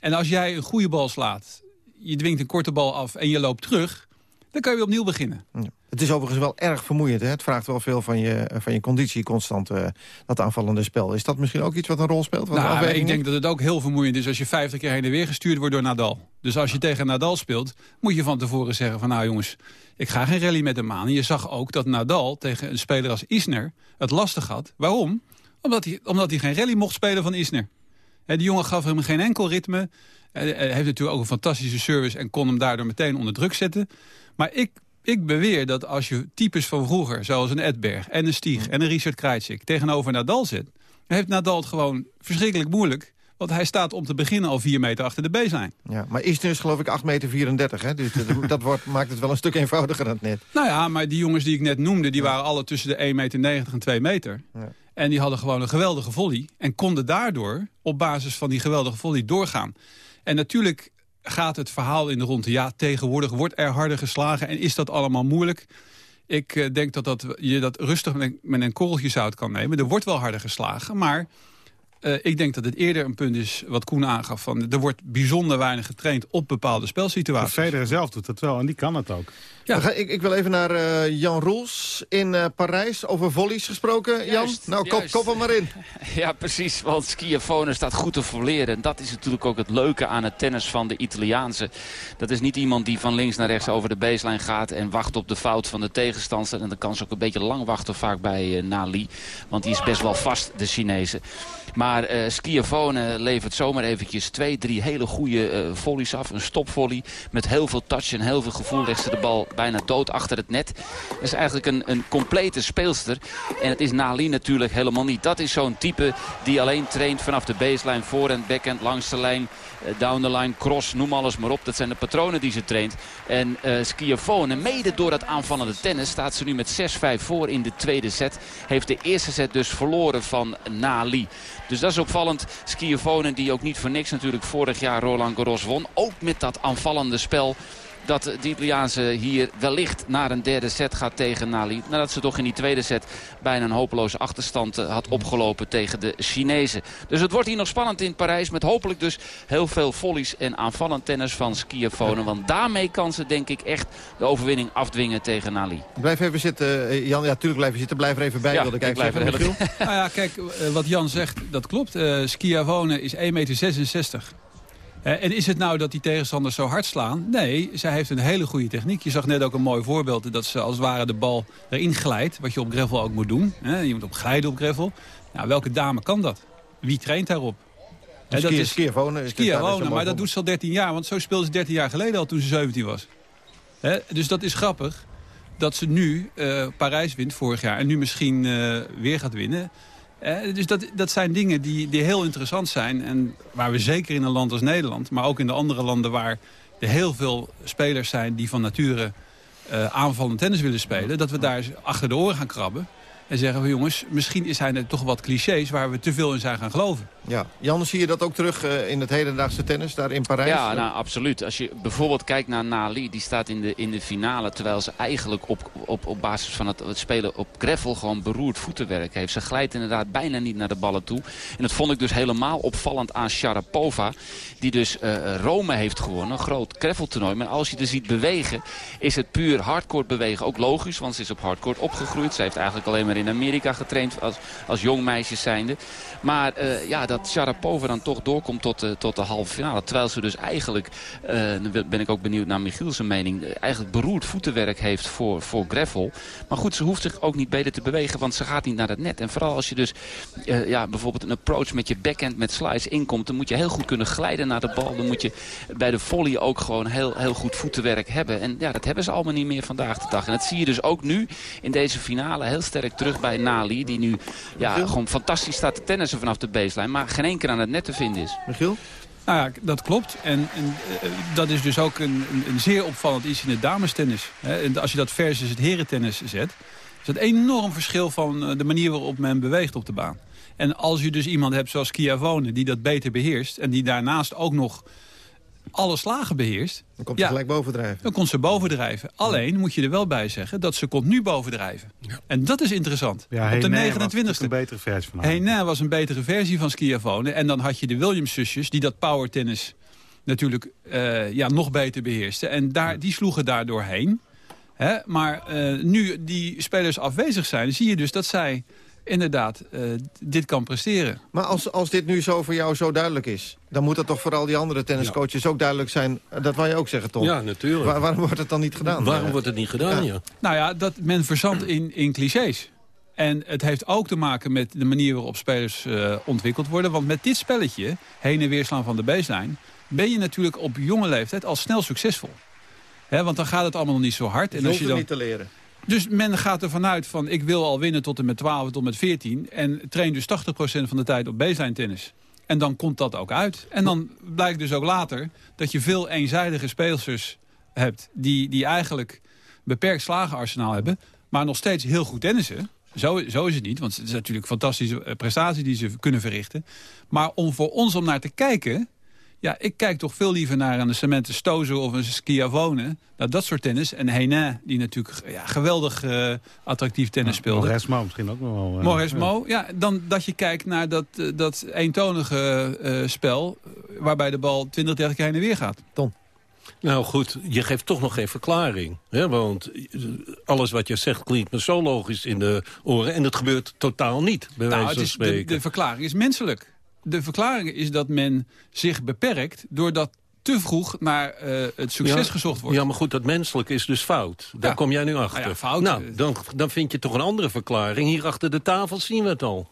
En als jij een goede bal slaat, je dwingt een korte bal af en je loopt terug... dan kan je weer opnieuw beginnen. Ja. Het is overigens wel erg vermoeiend. Hè? Het vraagt wel veel van je, van je conditie constant, uh, dat aanvallende spel. Is dat misschien ook iets wat een rol speelt? Nou, ik denk dat het ook heel vermoeiend is als je 50 keer heen en weer gestuurd wordt door Nadal. Dus als je tegen Nadal speelt, moet je van tevoren zeggen van... nou jongens, ik ga geen rally met hem aan. En je zag ook dat Nadal tegen een speler als Isner het lastig had. Waarom? Omdat hij, omdat hij geen rally mocht spelen van Isner. Die jongen gaf hem geen enkel ritme. Hij heeft natuurlijk ook een fantastische service... en kon hem daardoor meteen onder druk zetten. Maar ik ik beweer dat als je types van vroeger, zoals een Edberg en een Stieg en een Richard Krajcik tegenover Nadal zet, dan heeft Nadal het gewoon verschrikkelijk moeilijk. Want hij staat om te beginnen al vier meter achter de baseline. Ja, maar is geloof ik 8 meter 34, hè? Dus dat wordt, maakt het wel een stuk eenvoudiger dan het net. Nou ja, maar die jongens die ik net noemde, die waren alle tussen de 1,90 meter en 2 meter. Ja. En die hadden gewoon een geweldige volley. En konden daardoor op basis van die geweldige volley doorgaan. En natuurlijk gaat het verhaal in de ronde. Ja, tegenwoordig wordt er harder geslagen en is dat allemaal moeilijk. Ik uh, denk dat, dat je dat rustig met een korreltje zout kan nemen. Er wordt wel harder geslagen, maar uh, ik denk dat het eerder een punt is wat Koen aangaf. Van, er wordt bijzonder weinig getraind op bepaalde spelsituaties. Federer zelf doet dat wel en die kan het ook. Ja. Ik, ik, wil even naar uh, Jan Roels in uh, Parijs. Over volleys gesproken. Jan, nou kop, kop hem maar in. Ja, precies. Want Schiafone staat goed te volleren. En dat is natuurlijk ook het leuke aan het tennis van de Italiaanse. Dat is niet iemand die van links naar rechts over de baseline gaat... en wacht op de fout van de tegenstander. En dan kan ze ook een beetje lang wachten vaak bij uh, Nali. Want die is best wel vast, de Chinese. Maar uh, Schiavone levert zomaar eventjes twee, drie hele goede uh, volleys af. Een stopvolley met heel veel touch en heel veel gevoel legt ze de bal bijna dood achter het net. Dat is eigenlijk een, een complete speelster. En het is Nali natuurlijk helemaal niet. Dat is zo'n type die alleen traint vanaf de baseline, voorhand, backhand, langs de lijn. Eh, down the line, cross, noem alles maar op. Dat zijn de patronen die ze traint. En uh, Schiavone, mede door dat aanvallende tennis, staat ze nu met 6-5 voor in de tweede set. Heeft de eerste set dus verloren van Nali. Dus dat is opvallend. Schiavone die ook niet voor niks natuurlijk vorig jaar Roland Garros won. Ook met dat aanvallende spel dat de Italiaanse hier wellicht naar een derde set gaat tegen Nali. Nadat ze toch in die tweede set bijna een hopeloze achterstand eh, had opgelopen tegen de Chinezen. Dus het wordt hier nog spannend in Parijs. Met hopelijk dus heel veel volleys en aanvallend tennis van Schiafone. Want daarmee kan ze denk ik echt de overwinning afdwingen tegen Nali. Blijf even zitten. Eh, Jan, ja, natuurlijk blijf je zitten. Blijf er even bij. Ja, wilde ik blijf er heel Nou ja, kijk, eh, wat Jan zegt, dat klopt. Uh, Schiavone is 1,66 meter. Uh, en is het nou dat die tegenstanders zo hard slaan? Nee, zij heeft een hele goede techniek. Je zag net ook een mooi voorbeeld dat ze als het ware de bal erin glijdt. Wat je op gravel ook moet doen. je moet op glijden op gravel. Nou, welke dame kan dat? Wie traint daarop? He, dat is maar dat doet ze al 13 jaar. Want zo speelde ze 13 jaar geleden al toen ze 17 was. dus dat is grappig dat ze nu uh, Parijs wint vorig jaar. En nu misschien uh, weer gaat winnen. Eh, dus dat, dat zijn dingen die, die heel interessant zijn. En waar we zeker in een land als Nederland... maar ook in de andere landen waar er heel veel spelers zijn... die van nature uh, aanvallend tennis willen spelen... dat we daar achter de oren gaan krabben. En zeggen we jongens, misschien zijn er toch wat clichés waar we te veel in zijn gaan geloven. Ja. Jan, zie je dat ook terug uh, in het hedendaagse tennis daar in Parijs? Ja, nou, absoluut. Als je bijvoorbeeld kijkt naar Nali, die staat in de, in de finale... terwijl ze eigenlijk op, op, op basis van het, het spelen op gravel gewoon beroerd voetenwerk heeft. Ze glijdt inderdaad bijna niet naar de ballen toe. En dat vond ik dus helemaal opvallend aan Sharapova... die dus uh, Rome heeft gewonnen, een groot graveltoernooi. Maar als je er ziet bewegen, is het puur hardcore bewegen. Ook logisch, want ze is op hardcore opgegroeid. Ze heeft eigenlijk alleen maar in Amerika getraind als, als jong meisje zijnde. Maar uh, ja, dat Sharapova dan toch doorkomt tot de, tot de halve finale. Terwijl ze dus eigenlijk, uh, ben ik ook benieuwd naar Michiel zijn mening... eigenlijk beroerd voetenwerk heeft voor, voor Greffel. Maar goed, ze hoeft zich ook niet beter te bewegen, want ze gaat niet naar het net. En vooral als je dus ja, bijvoorbeeld een approach met je backhand met slice inkomt... dan moet je heel goed kunnen glijden naar de bal. Dan moet je bij de volley ook gewoon heel, heel goed voetenwerk hebben. En ja, dat hebben ze allemaal niet meer vandaag de dag. En dat zie je dus ook nu in deze finale heel sterk terug bij Nali. Die nu ja, gewoon fantastisch staat te tennissen vanaf de baseline. Maar geen één keer aan het net te vinden is. Michiel? Nou ja, dat klopt. En, en uh, dat is dus ook een, een, een, zeer opvallend iets in het damestennis. Hè. Als je dat versus het herentennis zet... is dat enorm verschil van eh, de manier waarop men beweegt op de baan. En als je dus iemand hebt zoals Chiavone die dat beter beheerst... en die daarnaast ook nog alle slagen beheerst... Dan komt ze gelijk bovendrijven. Dan komt ze bovendrijven. Alleen moet je er wel bij zeggen dat ze komt nu bovendrijven. Ja. En dat is interessant. Ja, Op de 29e. was een betere versie van Heine was een betere versie van Schiavone. En dan had je de Williams-zusjes die dat power tennis natuurlijk ja, nog beter beheerste. En daar, die sloegen daar doorheen. Hè? Maar nu die spelers afwezig zijn, zie je dus dat zij inderdaad uh, dit kan presteren. Maar als, als dit nu zo voor jou zo duidelijk is... dan moet dat toch voor al die andere tenniscoaches ook duidelijk zijn... dat wou je ook zeggen, Tom? Ja, natuurlijk. waarom wordt het dan niet gedaan? Waarom wordt het niet gedaan, ja. Nou ja, dat men verzandt in, in clichés. En het heeft ook te maken met de manier waarop spelers uh, ontwikkeld worden. Want met dit spelletje, heen en weer slaan van de baseline... ben je natuurlijk op jonge leeftijd al snel succesvol. He, want dan gaat het allemaal nog niet zo hard. en als je dan... niet te leren. Dus men gaat ervan uit van ik wil al winnen tot en met 12 tot en met 14. En train dus 80% van de tijd op baseline tennis. En dan komt dat ook uit. En dan blijkt dus ook later dat je veel eenzijdige speelsters hebt... die, die eigenlijk beperkt slagenarsenaal hebben... maar nog steeds heel goed tennissen. Zo, zo is het niet, want het is natuurlijk een fantastische eh, prestatie die ze kunnen verrichten. Maar om voor ons om naar te kijken ja, ik kijk toch veel liever naar een Cementen Stozer of een Schiavone. Nou, dat soort tennis. En Henin, die natuurlijk ja, geweldig uh, attractief tennis speelde. Moresmo misschien ook nog wel. Uh, Moresmo, ja. Dan dat je kijkt naar dat, uh, dat eentonige uh, spel... waarbij de bal 20, 30 keer heen en weer gaat. Ton. Nou goed, je geeft toch nog geen verklaring. Hè? Want alles wat je zegt klinkt me zo logisch in de oren. En het gebeurt totaal niet, bij nou, wijze van spreken. De, de verklaring is menselijk de verklaring is dat men zich beperkt... doordat te vroeg naar uh, het succes gezocht wordt. Ja, maar goed, dat menselijk is dus fout. Daar kom jij nu achter. Nou, ja, fout. nou dan, dan vind je toch een andere verklaring. Hier achter de tafel zien we het al.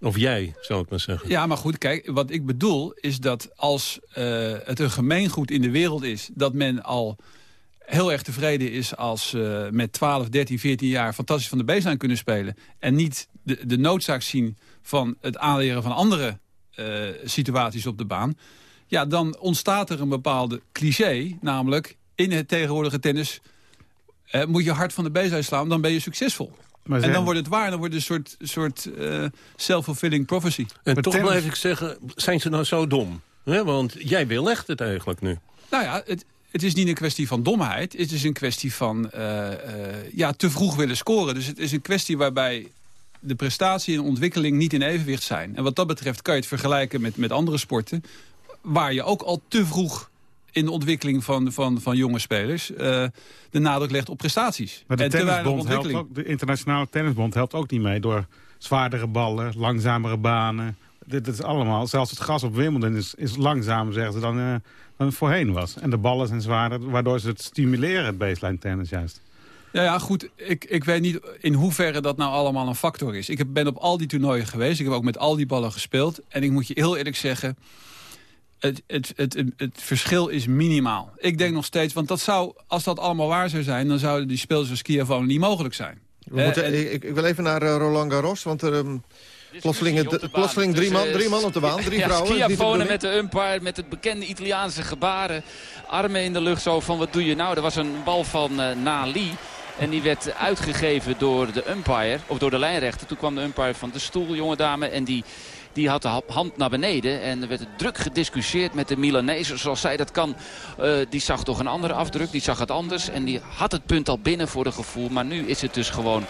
Of jij, zou ik maar zeggen. Ja, maar goed, kijk, wat ik bedoel is dat als uh, het een gemeengoed in de wereld is... dat men al heel erg tevreden is als uh, met 12, 13, 14 jaar... fantastisch van de baseline kunnen spelen... en niet de, de noodzaak zien van het aanleren van andere uh, situaties op de baan... ja, dan ontstaat er een bepaalde cliché, namelijk in het tegenwoordige tennis... Uh, moet je hard van de bezig slaan, dan ben je succesvol. Maar en dan wordt het waar, dan wordt het een soort, soort uh, self-fulfilling prophecy. En toch blijf ik zeggen, zijn ze nou zo dom? want jij weerlegt het eigenlijk nu. Nou ja, het, het is niet een kwestie van domheid. Het is een kwestie van uh, uh, ja, te vroeg willen scoren. Dus het is een kwestie waarbij de prestatie en ontwikkeling niet in evenwicht zijn. En wat dat betreft kan je het vergelijken met, met andere sporten... waar je ook al te vroeg in de ontwikkeling van, van, van jonge spelers... Uh, de nadruk legt op prestaties. Maar de, en tennisbond helpt ook, de internationale tennisbond helpt ook niet mee... door zwaardere ballen, langzamere banen. Dit, is allemaal, zelfs het gras op Wimbledon is, is langzamer, zeggen ze, dan, uh, dan het voorheen was. En de ballen zijn zwaarder, waardoor ze het stimuleren, het baseline tennis juist. Ja, ja, goed. Ik, ik weet niet in hoeverre dat nou allemaal een factor is. Ik ben op al die toernooien geweest. Ik heb ook met al die ballen gespeeld. En ik moet je heel eerlijk zeggen... Het, het, het, het, verschil is minimaal. Ik denk nog steeds, want dat zou, als dat allemaal waar zou zijn... dan zouden die speels als Kiavone niet mogelijk zijn. We moeten, ik, ik, wil even naar uh, Roland Garros, want er... Um... Plotseling, plotseling drie, man, drie man op de baan, drie ja, vrouwen. Schiavone met de umpire, met het bekende Italiaanse gebaren. Armen in de lucht zo van wat doe je nou? Er was een bal van uh, Nali. En die werd uitgegeven door de umpire, of door de lijnrechter. Toen kwam de umpire van de stoel, jonge dame. En die, die had de hand naar beneden. En er werd druk gediscussieerd met de Milanezen. Zoals zij dat kan. Uh, die zag toch een andere afdruk. Die zag het anders. En die had het punt al binnen voor de gevoel. Maar nu is het dus gewoon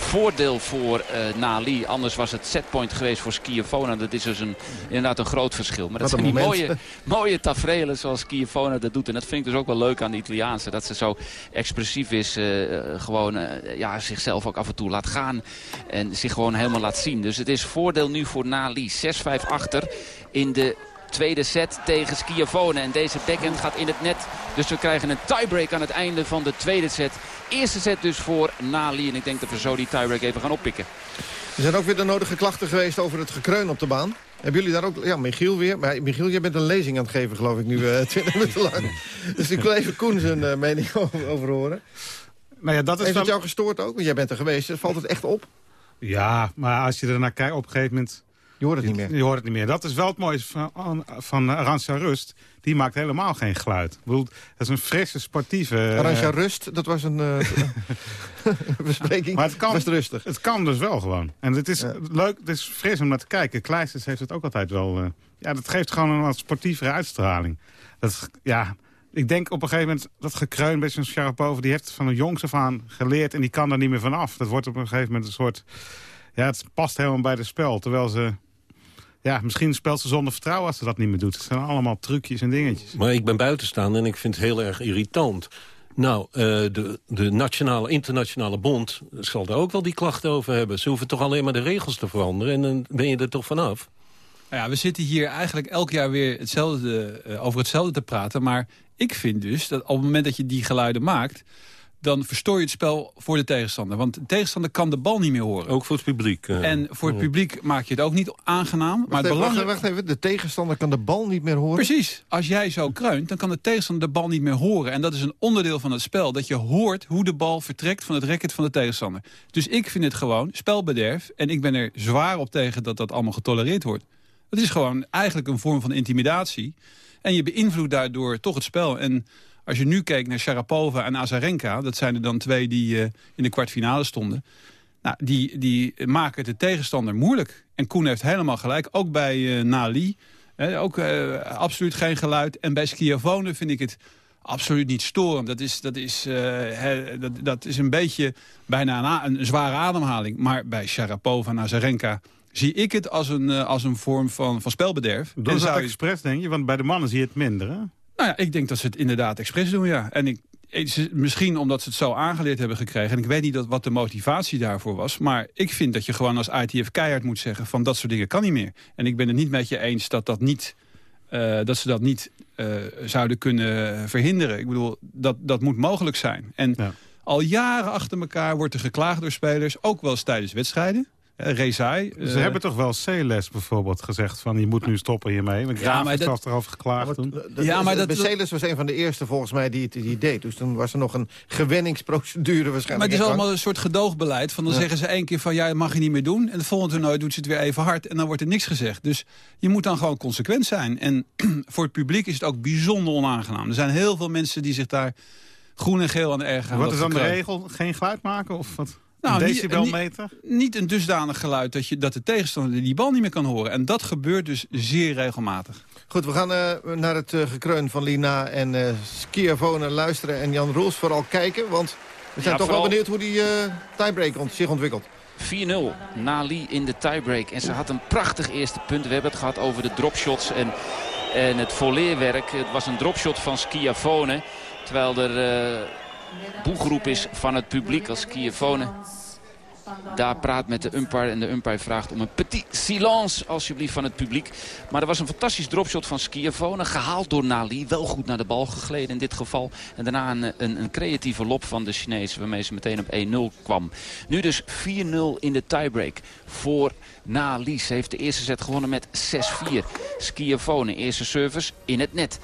voordeel voor uh, Nali. Anders was het setpoint geweest voor Skiafona. Dat is dus een, inderdaad een groot verschil. Maar dat zijn die mooie, mooie tafereelen zoals Skiafona dat doet. En dat vind ik dus ook wel leuk aan de Italiaanse. Dat ze zo expressief is. Uh, gewoon uh, ja, zichzelf ook af en toe laat gaan. En zich gewoon helemaal laat zien. Dus het is voordeel nu voor Nali. 6-5 achter in de tweede set tegen Schiavone. En deze backhand gaat in het net. Dus we krijgen een tiebreak aan het einde van de tweede set. Eerste set dus voor Nali. En ik denk dat we zo die tiebreak even gaan oppikken. Er zijn ook weer de nodige klachten geweest over het gekreun op de baan. Hebben jullie daar ook... Ja, Michiel weer. Maar Michiel, jij bent een lezing aan het geven, geloof ik, nu uh, eh, 20 minuten lang. Dus ik wil even Koen zijn uh, mening over, horen. Nou ja, dat is Heeft het jou gestoord ook? Want jij bent er geweest. Valt het echt op? Ja, maar als je er naar kijkt, op een gegeven moment je hoort het niet meer. Je, hoort het niet meer. Dat is wel het mooie van, van Arantxa Rust. Die maakt helemaal geen geluid. Ik bedoel, dat is een frisse, sportieve... Arantxa uh, Rust, dat was een uh, bespreking. Maar het kan, Best rustig. Het kan dus wel gewoon. En het is leuk, het is fris om naar te kijken. Kleisters heeft het ook altijd wel... Uh, ja, dat geeft gewoon een wat sportievere uitstraling. Dat, ja, ik denk op een gegeven moment dat gekreun bij zo'n Sharapova... die heeft van een jongs af aan geleerd en die kan er niet meer van af. Dat wordt op een gegeven moment een soort... Ja, het past helemaal bij het spel. Terwijl ze Ja, misschien speelt ze zonder vertrouwen als ze dat niet meer doet. Het zijn allemaal trucjes en dingetjes. Maar ik ben buitenstaander en ik vind het heel erg irritant. Nou, uh, de, de nationale, internationale bond zal daar ook wel die klachten over hebben. Ze hoeven toch alleen maar de regels te veranderen en dan ben je er toch vanaf. Nou ja, we zitten hier eigenlijk elk jaar weer hetzelfde, uh, over hetzelfde te praten. Maar ik vind dus dat op het moment dat je die geluiden maakt dan verstoor je het spel voor de tegenstander. Want de tegenstander kan de bal niet meer horen. Ook voor het publiek. Uh, en voor het publiek maak je het ook niet aangenaam. Wacht, maar even, belangrijk... wacht, even, de tegenstander kan de bal niet meer horen? Precies. Als jij zo kruint, dan kan de tegenstander de bal niet meer horen. En dat is een onderdeel van het spel. Dat je hoort hoe de bal vertrekt van het racket van de tegenstander. Dus ik vind het gewoon spelbederf. En ik ben er zwaar op tegen dat dat allemaal getolereerd wordt. Het is gewoon eigenlijk een vorm van intimidatie. En je beïnvloedt daardoor toch het spel. En als je nu kijkt naar Sharapova en Azarenka... dat zijn er dan twee die uh, in de kwartfinale stonden... Nou, die, die maken het de tegenstander moeilijk. En Koen heeft helemaal gelijk, ook bij uh, Nali. ook uh, absoluut geen geluid. En bij Schiavone vind ik het absoluut niet storend. Dat is, dat is, he, dat, dat is een beetje bijna een, een, zware ademhaling. Maar bij Sharapova en Azarenka zie ik het als een, als een vorm van, van spelbederf. Dat is expres, denk je? Want bij de mannen zie je het minder, hè? Nou ja, ik denk dat ze het inderdaad expres doen, ja. En ik, misschien omdat ze het zo aangeleerd hebben gekregen. En ik weet niet dat, wat de motivatie daarvoor was. Maar ik vind dat je gewoon als ITF keihard moet zeggen... van dat soort dingen kan niet meer. En ik ben het niet met je eens dat, dat, niet, uh, dat ze dat niet uh, zouden kunnen verhinderen. Ik bedoel, dat, dat moet mogelijk zijn. En ja. al jaren achter elkaar wordt er geklaagd door spelers... ook wel eens tijdens wedstrijden. Uh, Rezai. Ze uh, hebben toch wel C-les bijvoorbeeld gezegd van je moet nu stoppen hiermee. Want ja, maar dat erover geklaagd toen. Ja, maar dat C-les was een van de eerste volgens mij die het die deed. Dus toen was er nog een gewenningsprocedure waarschijnlijk. Maar het is allemaal een soort gedoogbeleid. Van dan ja. zeggen ze één keer van ja, dat mag je niet meer doen. En het volgende toernooi doet ze het weer even hard en dan wordt er niks gezegd. Dus je moet dan gewoon consequent zijn. En voor het publiek is het ook bijzonder onaangenaam. Er zijn heel veel mensen die zich daar groen en geel aan ergeren. Wat is dan de regel? Geen geluid maken of wat? Nou, een decibelmeter? Niet, niet een dusdanig geluid dat, je, dat de tegenstander die bal niet meer kan horen. En dat gebeurt dus zeer regelmatig. Goed, we gaan uh, naar het uh, gekreun van Lina en uh, Schiavone luisteren. En Jan Roels vooral kijken, want we zijn ja, toch vooral... wel benieuwd hoe die tiebreak zich ontwikkelt. 4-0, Nali in de tiebreak. En ze had een prachtig eerste punt. We hebben het gehad over de dropshots en, en het volleerwerk. Het was een dropshot van Schiavone. Terwijl er boegeroep is van het publiek als Kievonen daar praat met de umpire en de umpire vraagt om een petit silence alsjeblieft van het publiek. Maar er was een fantastisch dropshot van Schiavone, gehaald door Nali. Wel goed naar de bal gegleden in dit geval. En daarna een, een, een creatieve lop van de Chinezen waarmee ze meteen op 1-0 kwam. Nu dus 4-0 in de tiebreak voor Nali. Ze heeft de eerste set gewonnen met 6-4. Schiavone, eerste service in het net.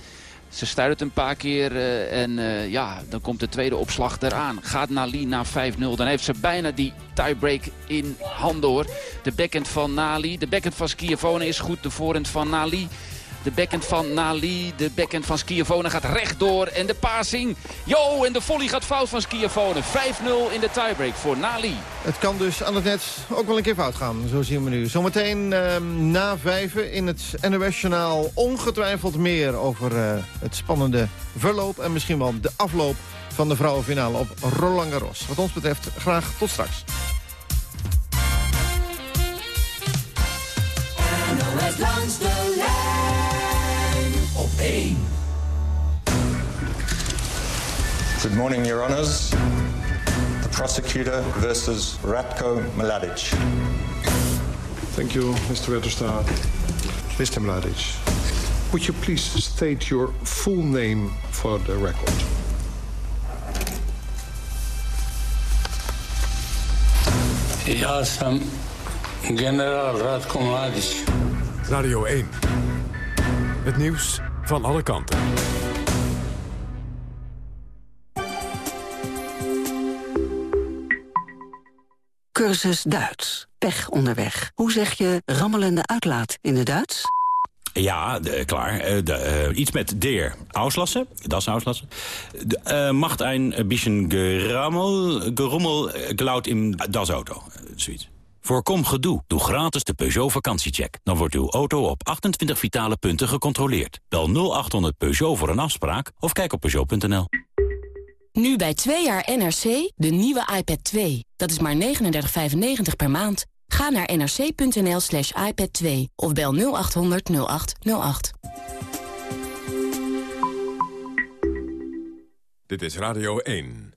Ze stuit een paar keer uh, en uh, ja, dan komt de tweede opslag eraan. Gaat Nali naar 5-0. Dan heeft ze bijna die tiebreak in handen hoor. De backhand van Nali. De backhand van Schiavone is goed. De voorhand van Nali. De backhand van Nali, de backhand van Schiavone gaat rechtdoor. En de passing, yo, en de volley gaat fout van Schiavone. 5-0 in de tiebreak voor Nali. Het kan dus aan het net ook wel een keer fout gaan, zo zien we nu. Zometeen uh, na vijven in het NOS-journaal ongetwijfeld meer over uh, het spannende verloop... en misschien wel de afloop van de vrouwenfinale op Roland Garros. Wat ons betreft graag tot straks. NOS langs de lijn op 1. Good morning, Your Honours. The prosecutor versus Ratko Mladic. Thank you, Mr. Wetterstaat. Mr. Mladic, would you please state your full name for the record? Ja sam generaal Radko Mladic. Radio 1. Het nieuws van alle kanten. Cursus Duits. Pech onderweg. Hoe zeg je rammelende uitlaat in het Duits? Ja, de, klaar. Uh, de, uh, iets met der auslassen. Dat is auslassen. De, uh, macht ein bisschen gerammel, gerommel, geluid in das auto. zoiets. Voorkom gedoe. Doe gratis de Peugeot vakantiecheck. Dan wordt uw auto op 28 vitale punten gecontroleerd. Bel 0800 Peugeot voor een afspraak of kijk op Peugeot.nl. Nu bij 2 jaar NRC de nieuwe iPad 2. Dat is maar 39,95 per maand. Ga naar nrc.nl slash iPad 2 of bel 0800 0808. Dit is Radio 1.